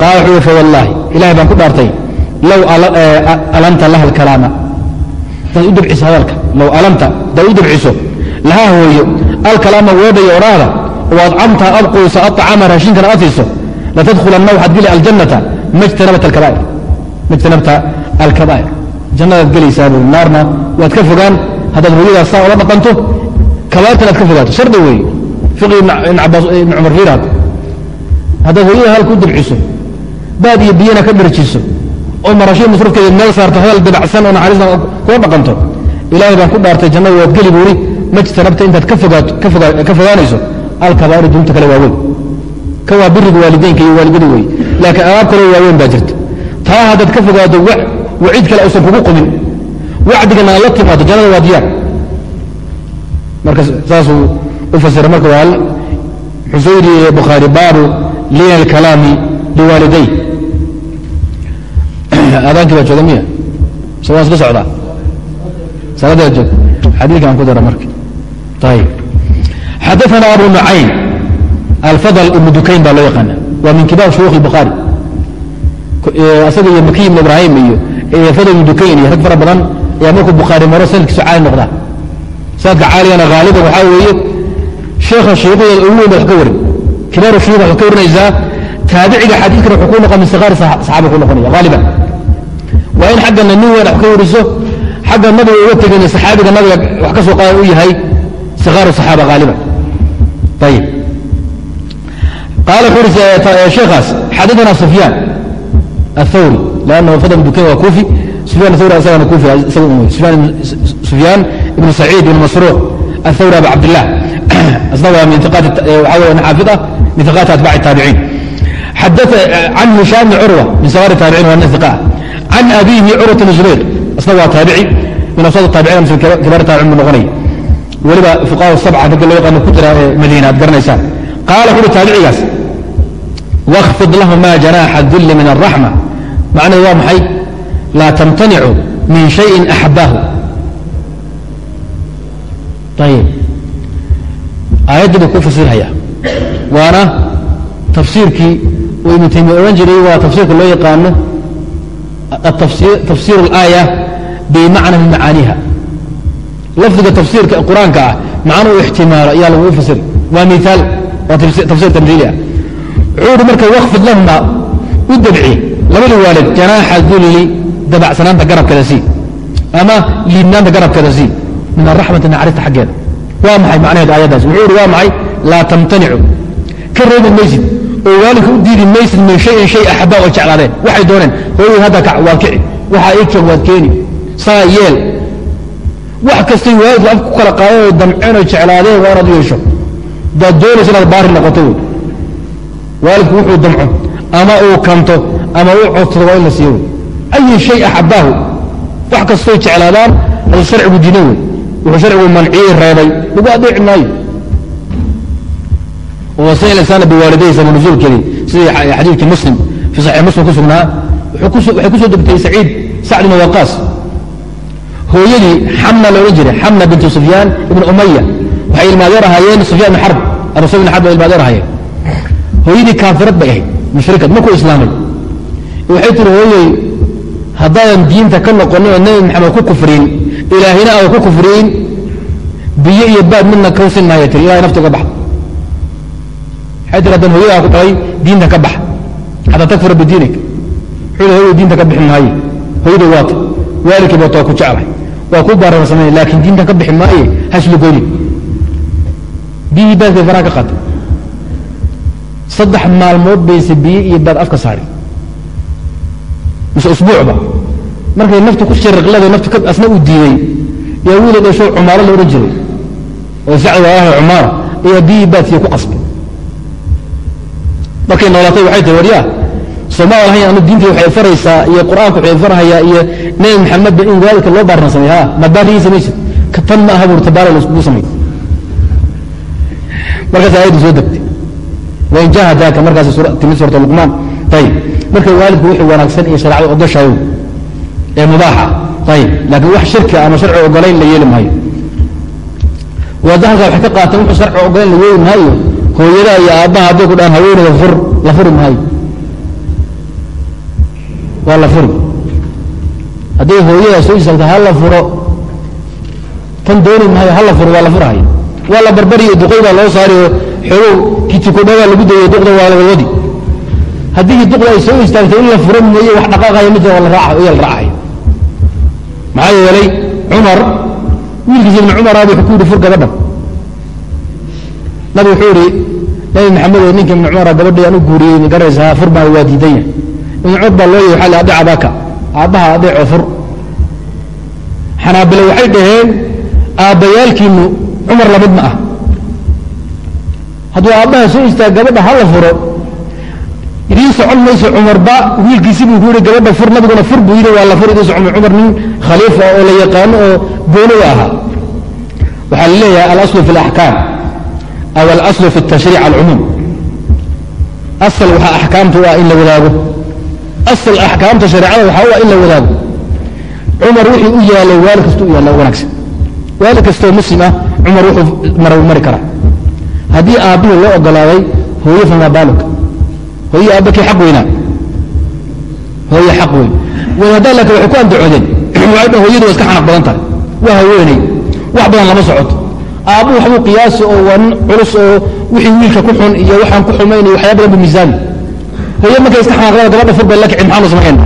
qaala wuxuu ihi fawallaahi ilahay baan ku dhaartay low alanta laha alkalaama hadaad u dabciso hadalka low alanta hadaad u dabciso lahaa hooyo alkalaama weedhaya odhaada oo adcamta ad qoyso aطcaama raashinkana aad siiso latadkhulanna waxaad geli aljannata majtanabta alkabaa'ir jannadaad gelaysaa buu naarna waad ka fogaan haddaad hooyadaas saa ola dhaqanto kabaa'irtan aad ka fogaato shardi weeye fiqi ibn cumar fiiraad haddaad hooyada halka u dabciso baad iyo biyana ka dharjiso oo marashiin masruufkeeda meel saarto hadal dabacsan oo naxariisna kula dhaqanto ilaahay baan ku dhaartay jannada waad geli buuri majtanabta intaad ka fogaanayso. Alkabaa'ir dunta kale waaweyn ka waa biriga waalideynka iyo waalidada wey laakiin alaab kaloo waaweyn baa jirta. Taa haddaad ka fogaado waciid kale uusan kugu qumin wacdigana aad la timaado jannada waa diyaar marka saasuu u fasira marka waa xusayri bukhaari baabu liina alkalaami liwaaliday aadaankii baa jooga miya? Se waan iska socdaa? Saladaa joog xadiikaan ku dara marka. Ayib xadaana abu nucaym alfadl ibnu dukayn baa loo yaqaana waa min kibaar shuyuukh الbukhaari asaga iyo makiy ibn ibraahim iyo fadl ibnu dukayn iyo rag fara badan ayaa markuu bukhaari maro sanadkiisu caali noqdaa. Sanadka caaligana haaliban waxaa weeye sheekha shuyuukhdeeda ugu weyn wax ka warin kibaaru shuyuukh waxaad ka warinaysaa taabiciga xadiidkana wuxuu ku noqon min sikaari saxaaba ku noqonaya haaliban waa in xaggana nin weyn wax ka wariso xagga nabiga uga tegayna saxaabiga nabiga wax ka soo qaada u yahay sikaaru saxaaba haaliban ayib qaala wuxuu uri sheekhaas xadaana sufyaan athawri lannahu fadl dukayn waa kuufi. Sufyan athawri isagana kuufi isaga sufyaan ibnu saciid ibn masruuq athawri abu cabdillah asna waa min iqaat aayadii buu fasirhaya. Waana tafsiirkii uu ibnu taymiya odhan jiray waa tafsiirka loo yaqaano tafsir اlaaya bimacna min macaaniiha lafdiga tafsiirka qur'aanka ah macna ixtimaalo ayaa lagu fasir. Waa miaal waa tafsir tamhiili ah. Wuxuu uhi waqfid lahuma u dabci labada waalid janaaxa dulli dabacsanaanta garabkeeda sii ama liibnaanta garabkeeda sii min araxmati nacarista xaggeeda waa maxay macnaheed aayaddaas? Wuxuu ihi waa maxay? Laa tamtanicu ka reebi maysid oo waalidka u diidi maysid min shayin shay axabaa oo jeclaadeen. Waxay dooneen hooyadii hadda kac waad kici waxaa ii joog waad keeni. Saa yeel. Wax kastay waalidka afka ku kala qaadeen oo damceen oo jeclaadeen waa inaad u yeesho. Daad doonaysa inaad baari noqoto. Wey waalidku wuxuu damco ama uu kanto ama uu codsado waa in la siiyo. Wey ayi shay axabaahu wax kastoo jeclaadaan adu sharcigu diidan wey wuxuu sharcigu manciyey reebay. Lagu adeeci maayo wasay insaana biwaalidayhi sabab nuzuulkeedii sidii xadiidkii muslim fii saxiix muslim ku sugnaa waxay ku soo degtay saciid sacd ibn waqaas. Hooyadii xamna la odhan jiray xamna bintu sufyaan ibn umaya waxay ilmaadeer ahaayeen sufyaan ibn xarb abu sufyan ibn xarb bay ilmaadeer ahaayeen. Hooyadii kaafirad bay ahayd mushrikad markuu islaamay. Waxay tiri hooyey haddaadan diinta ka noqonin oo nebi maxamed ku kufriin ilaahina aan ku kufriin biyo iyo baad midna kausin maaya tiri ilahay nafta uga baxa. Waxay tiri haddaan ku dhalay diinta ka bax xataa takfura bidiinik wuxuu hooyada diinta ka bixi maaye hooyada waata waalidkii waa ku jeclahay waa ku baarama samaynay laakiin diinta ka bixi maaye haslugoyni biyihii baadkay faraha ka qaatay saddex maalmood bayse biyo iyo baad afka saari. Mise usbuucba markay naftu ku shariqlada naftu asna uu diiday. Yaa wiila dhasho cumaalo la odhan jiray. Oo sacdi waa ahay cumaara ayaa biyihii baadkiiya ku qasbay markay noolaatay waxay tahi waryaa sooma lahayn anu diintii waxay faraysaa iyo qur'aanku waxay farhayaa iyo nebi maxamedba in waalidka loo baarna samey ha ma baarigii samaysid? Tan ma aha buur tabaala lagu samay markaas aayaddu soo degtay. Wain jahadaaka markaas timid suurta luqmaan. Ayib marka waalidku wixii wanaagsan iyo shareecada ogoshayo ee mubaaxa. Ayib laakiin wax shirki ama sharci ogolayn la yeeli maayo. Wada halkaa waxay ka qaateen wuxuu sharci ogolayn la yeeli maayo. Hooyadaha iyo aabbaha hadday ku dhahaan haweeneyda fur la furi maayo. Waa la furi. Hadday hooyadaa soo istaagta ha la furo tan dooni maayo ha la furo waa la furahaya waa la barbariyo duqay baa loo saariyo xoogow kitikudhawaa lagu dayo duqda waa la wadi. Haddii duqda ay soo istaagtay in la furo mooye wax dhaqaaqaya mid waa la raaca iya la raacaya maxaa yeelay cumar wiilkiisa ibni cumar abi wuxuu ku yidhi fur gabadhan. Nabi wuxuu idhi nabi maxamed oo ninka ibni cumara gabadhii aan u guuriyey ma garanaysaa fur baa waa diidan yahay ibni cumar baa loo la adec abaaka aabbaha adeecoo fur. Xanaabile waxay dhaheen aabbayaalkiinu cumar la mid ma ah. Hadduu aabbaha soo istaag gabadha ha la furo idiin socon mayso cumarba wiilkiisi buu ku yihi gabadha fur nabiguna fur buu yidhi waa la fur idiin socon cumar nin khaliifa oo la yaqaano oo gooniga ahaa. Waxaa la leeyahay alaslu fi alaxkaam aw alaslu fi الtashriic alcumuum asal waxaa axkaamta u ah in la wadaago. Asal axkaamta shareecada waxaa u ah in la wadaago. Cumar wixii u yaalay waalid kasta u yaalla wanaagsan. Waalid kastoo muslim ah cumar wuxuu mara mari karaa. Haddii aabbihii loo ogolaaday hooye famaa baalog hooye aabba kii xaq weynaa. Hooye xaq weyn. Wadaaddaa laakiin waxay ku andacoodeen waxay dhan hooyadu waa iska xanaq badan tahay. Waa haweenay wax badan lama socoto. Aabbu waxbuu qiyaasi oo waa nin culus oo wixii wiilka ku xun iyo waxaan ku xumayn iyo waxyaa badan bu miisaami. Hooye markay iska xanaqdana gabadha fur bay la kici maxaanu samayna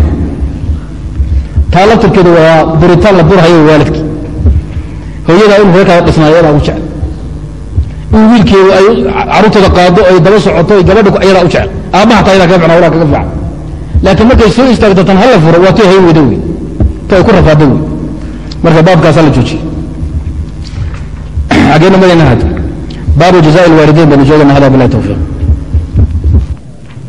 taa laftirkeedu waa buritaan la burhayo waalidkii. Hooyadaa in hooyakaada dhisnaayo yadaa ugu jecel in wiilkeedu ay carruurtooda qaado ay daba socoto gabadha yadaa u jecel. Aabbaha taa yadaa kaga fiican walaa kaga fiican. Laakiin markay soo istaagto tan hala furo waa tay hayn weyda wey ta ay ku rafaada wey marka baabkaasaa la joojiye xageena madayna hadda baabu jazaa ilwaalidayn baynu joogana hada bilahi tawfiiq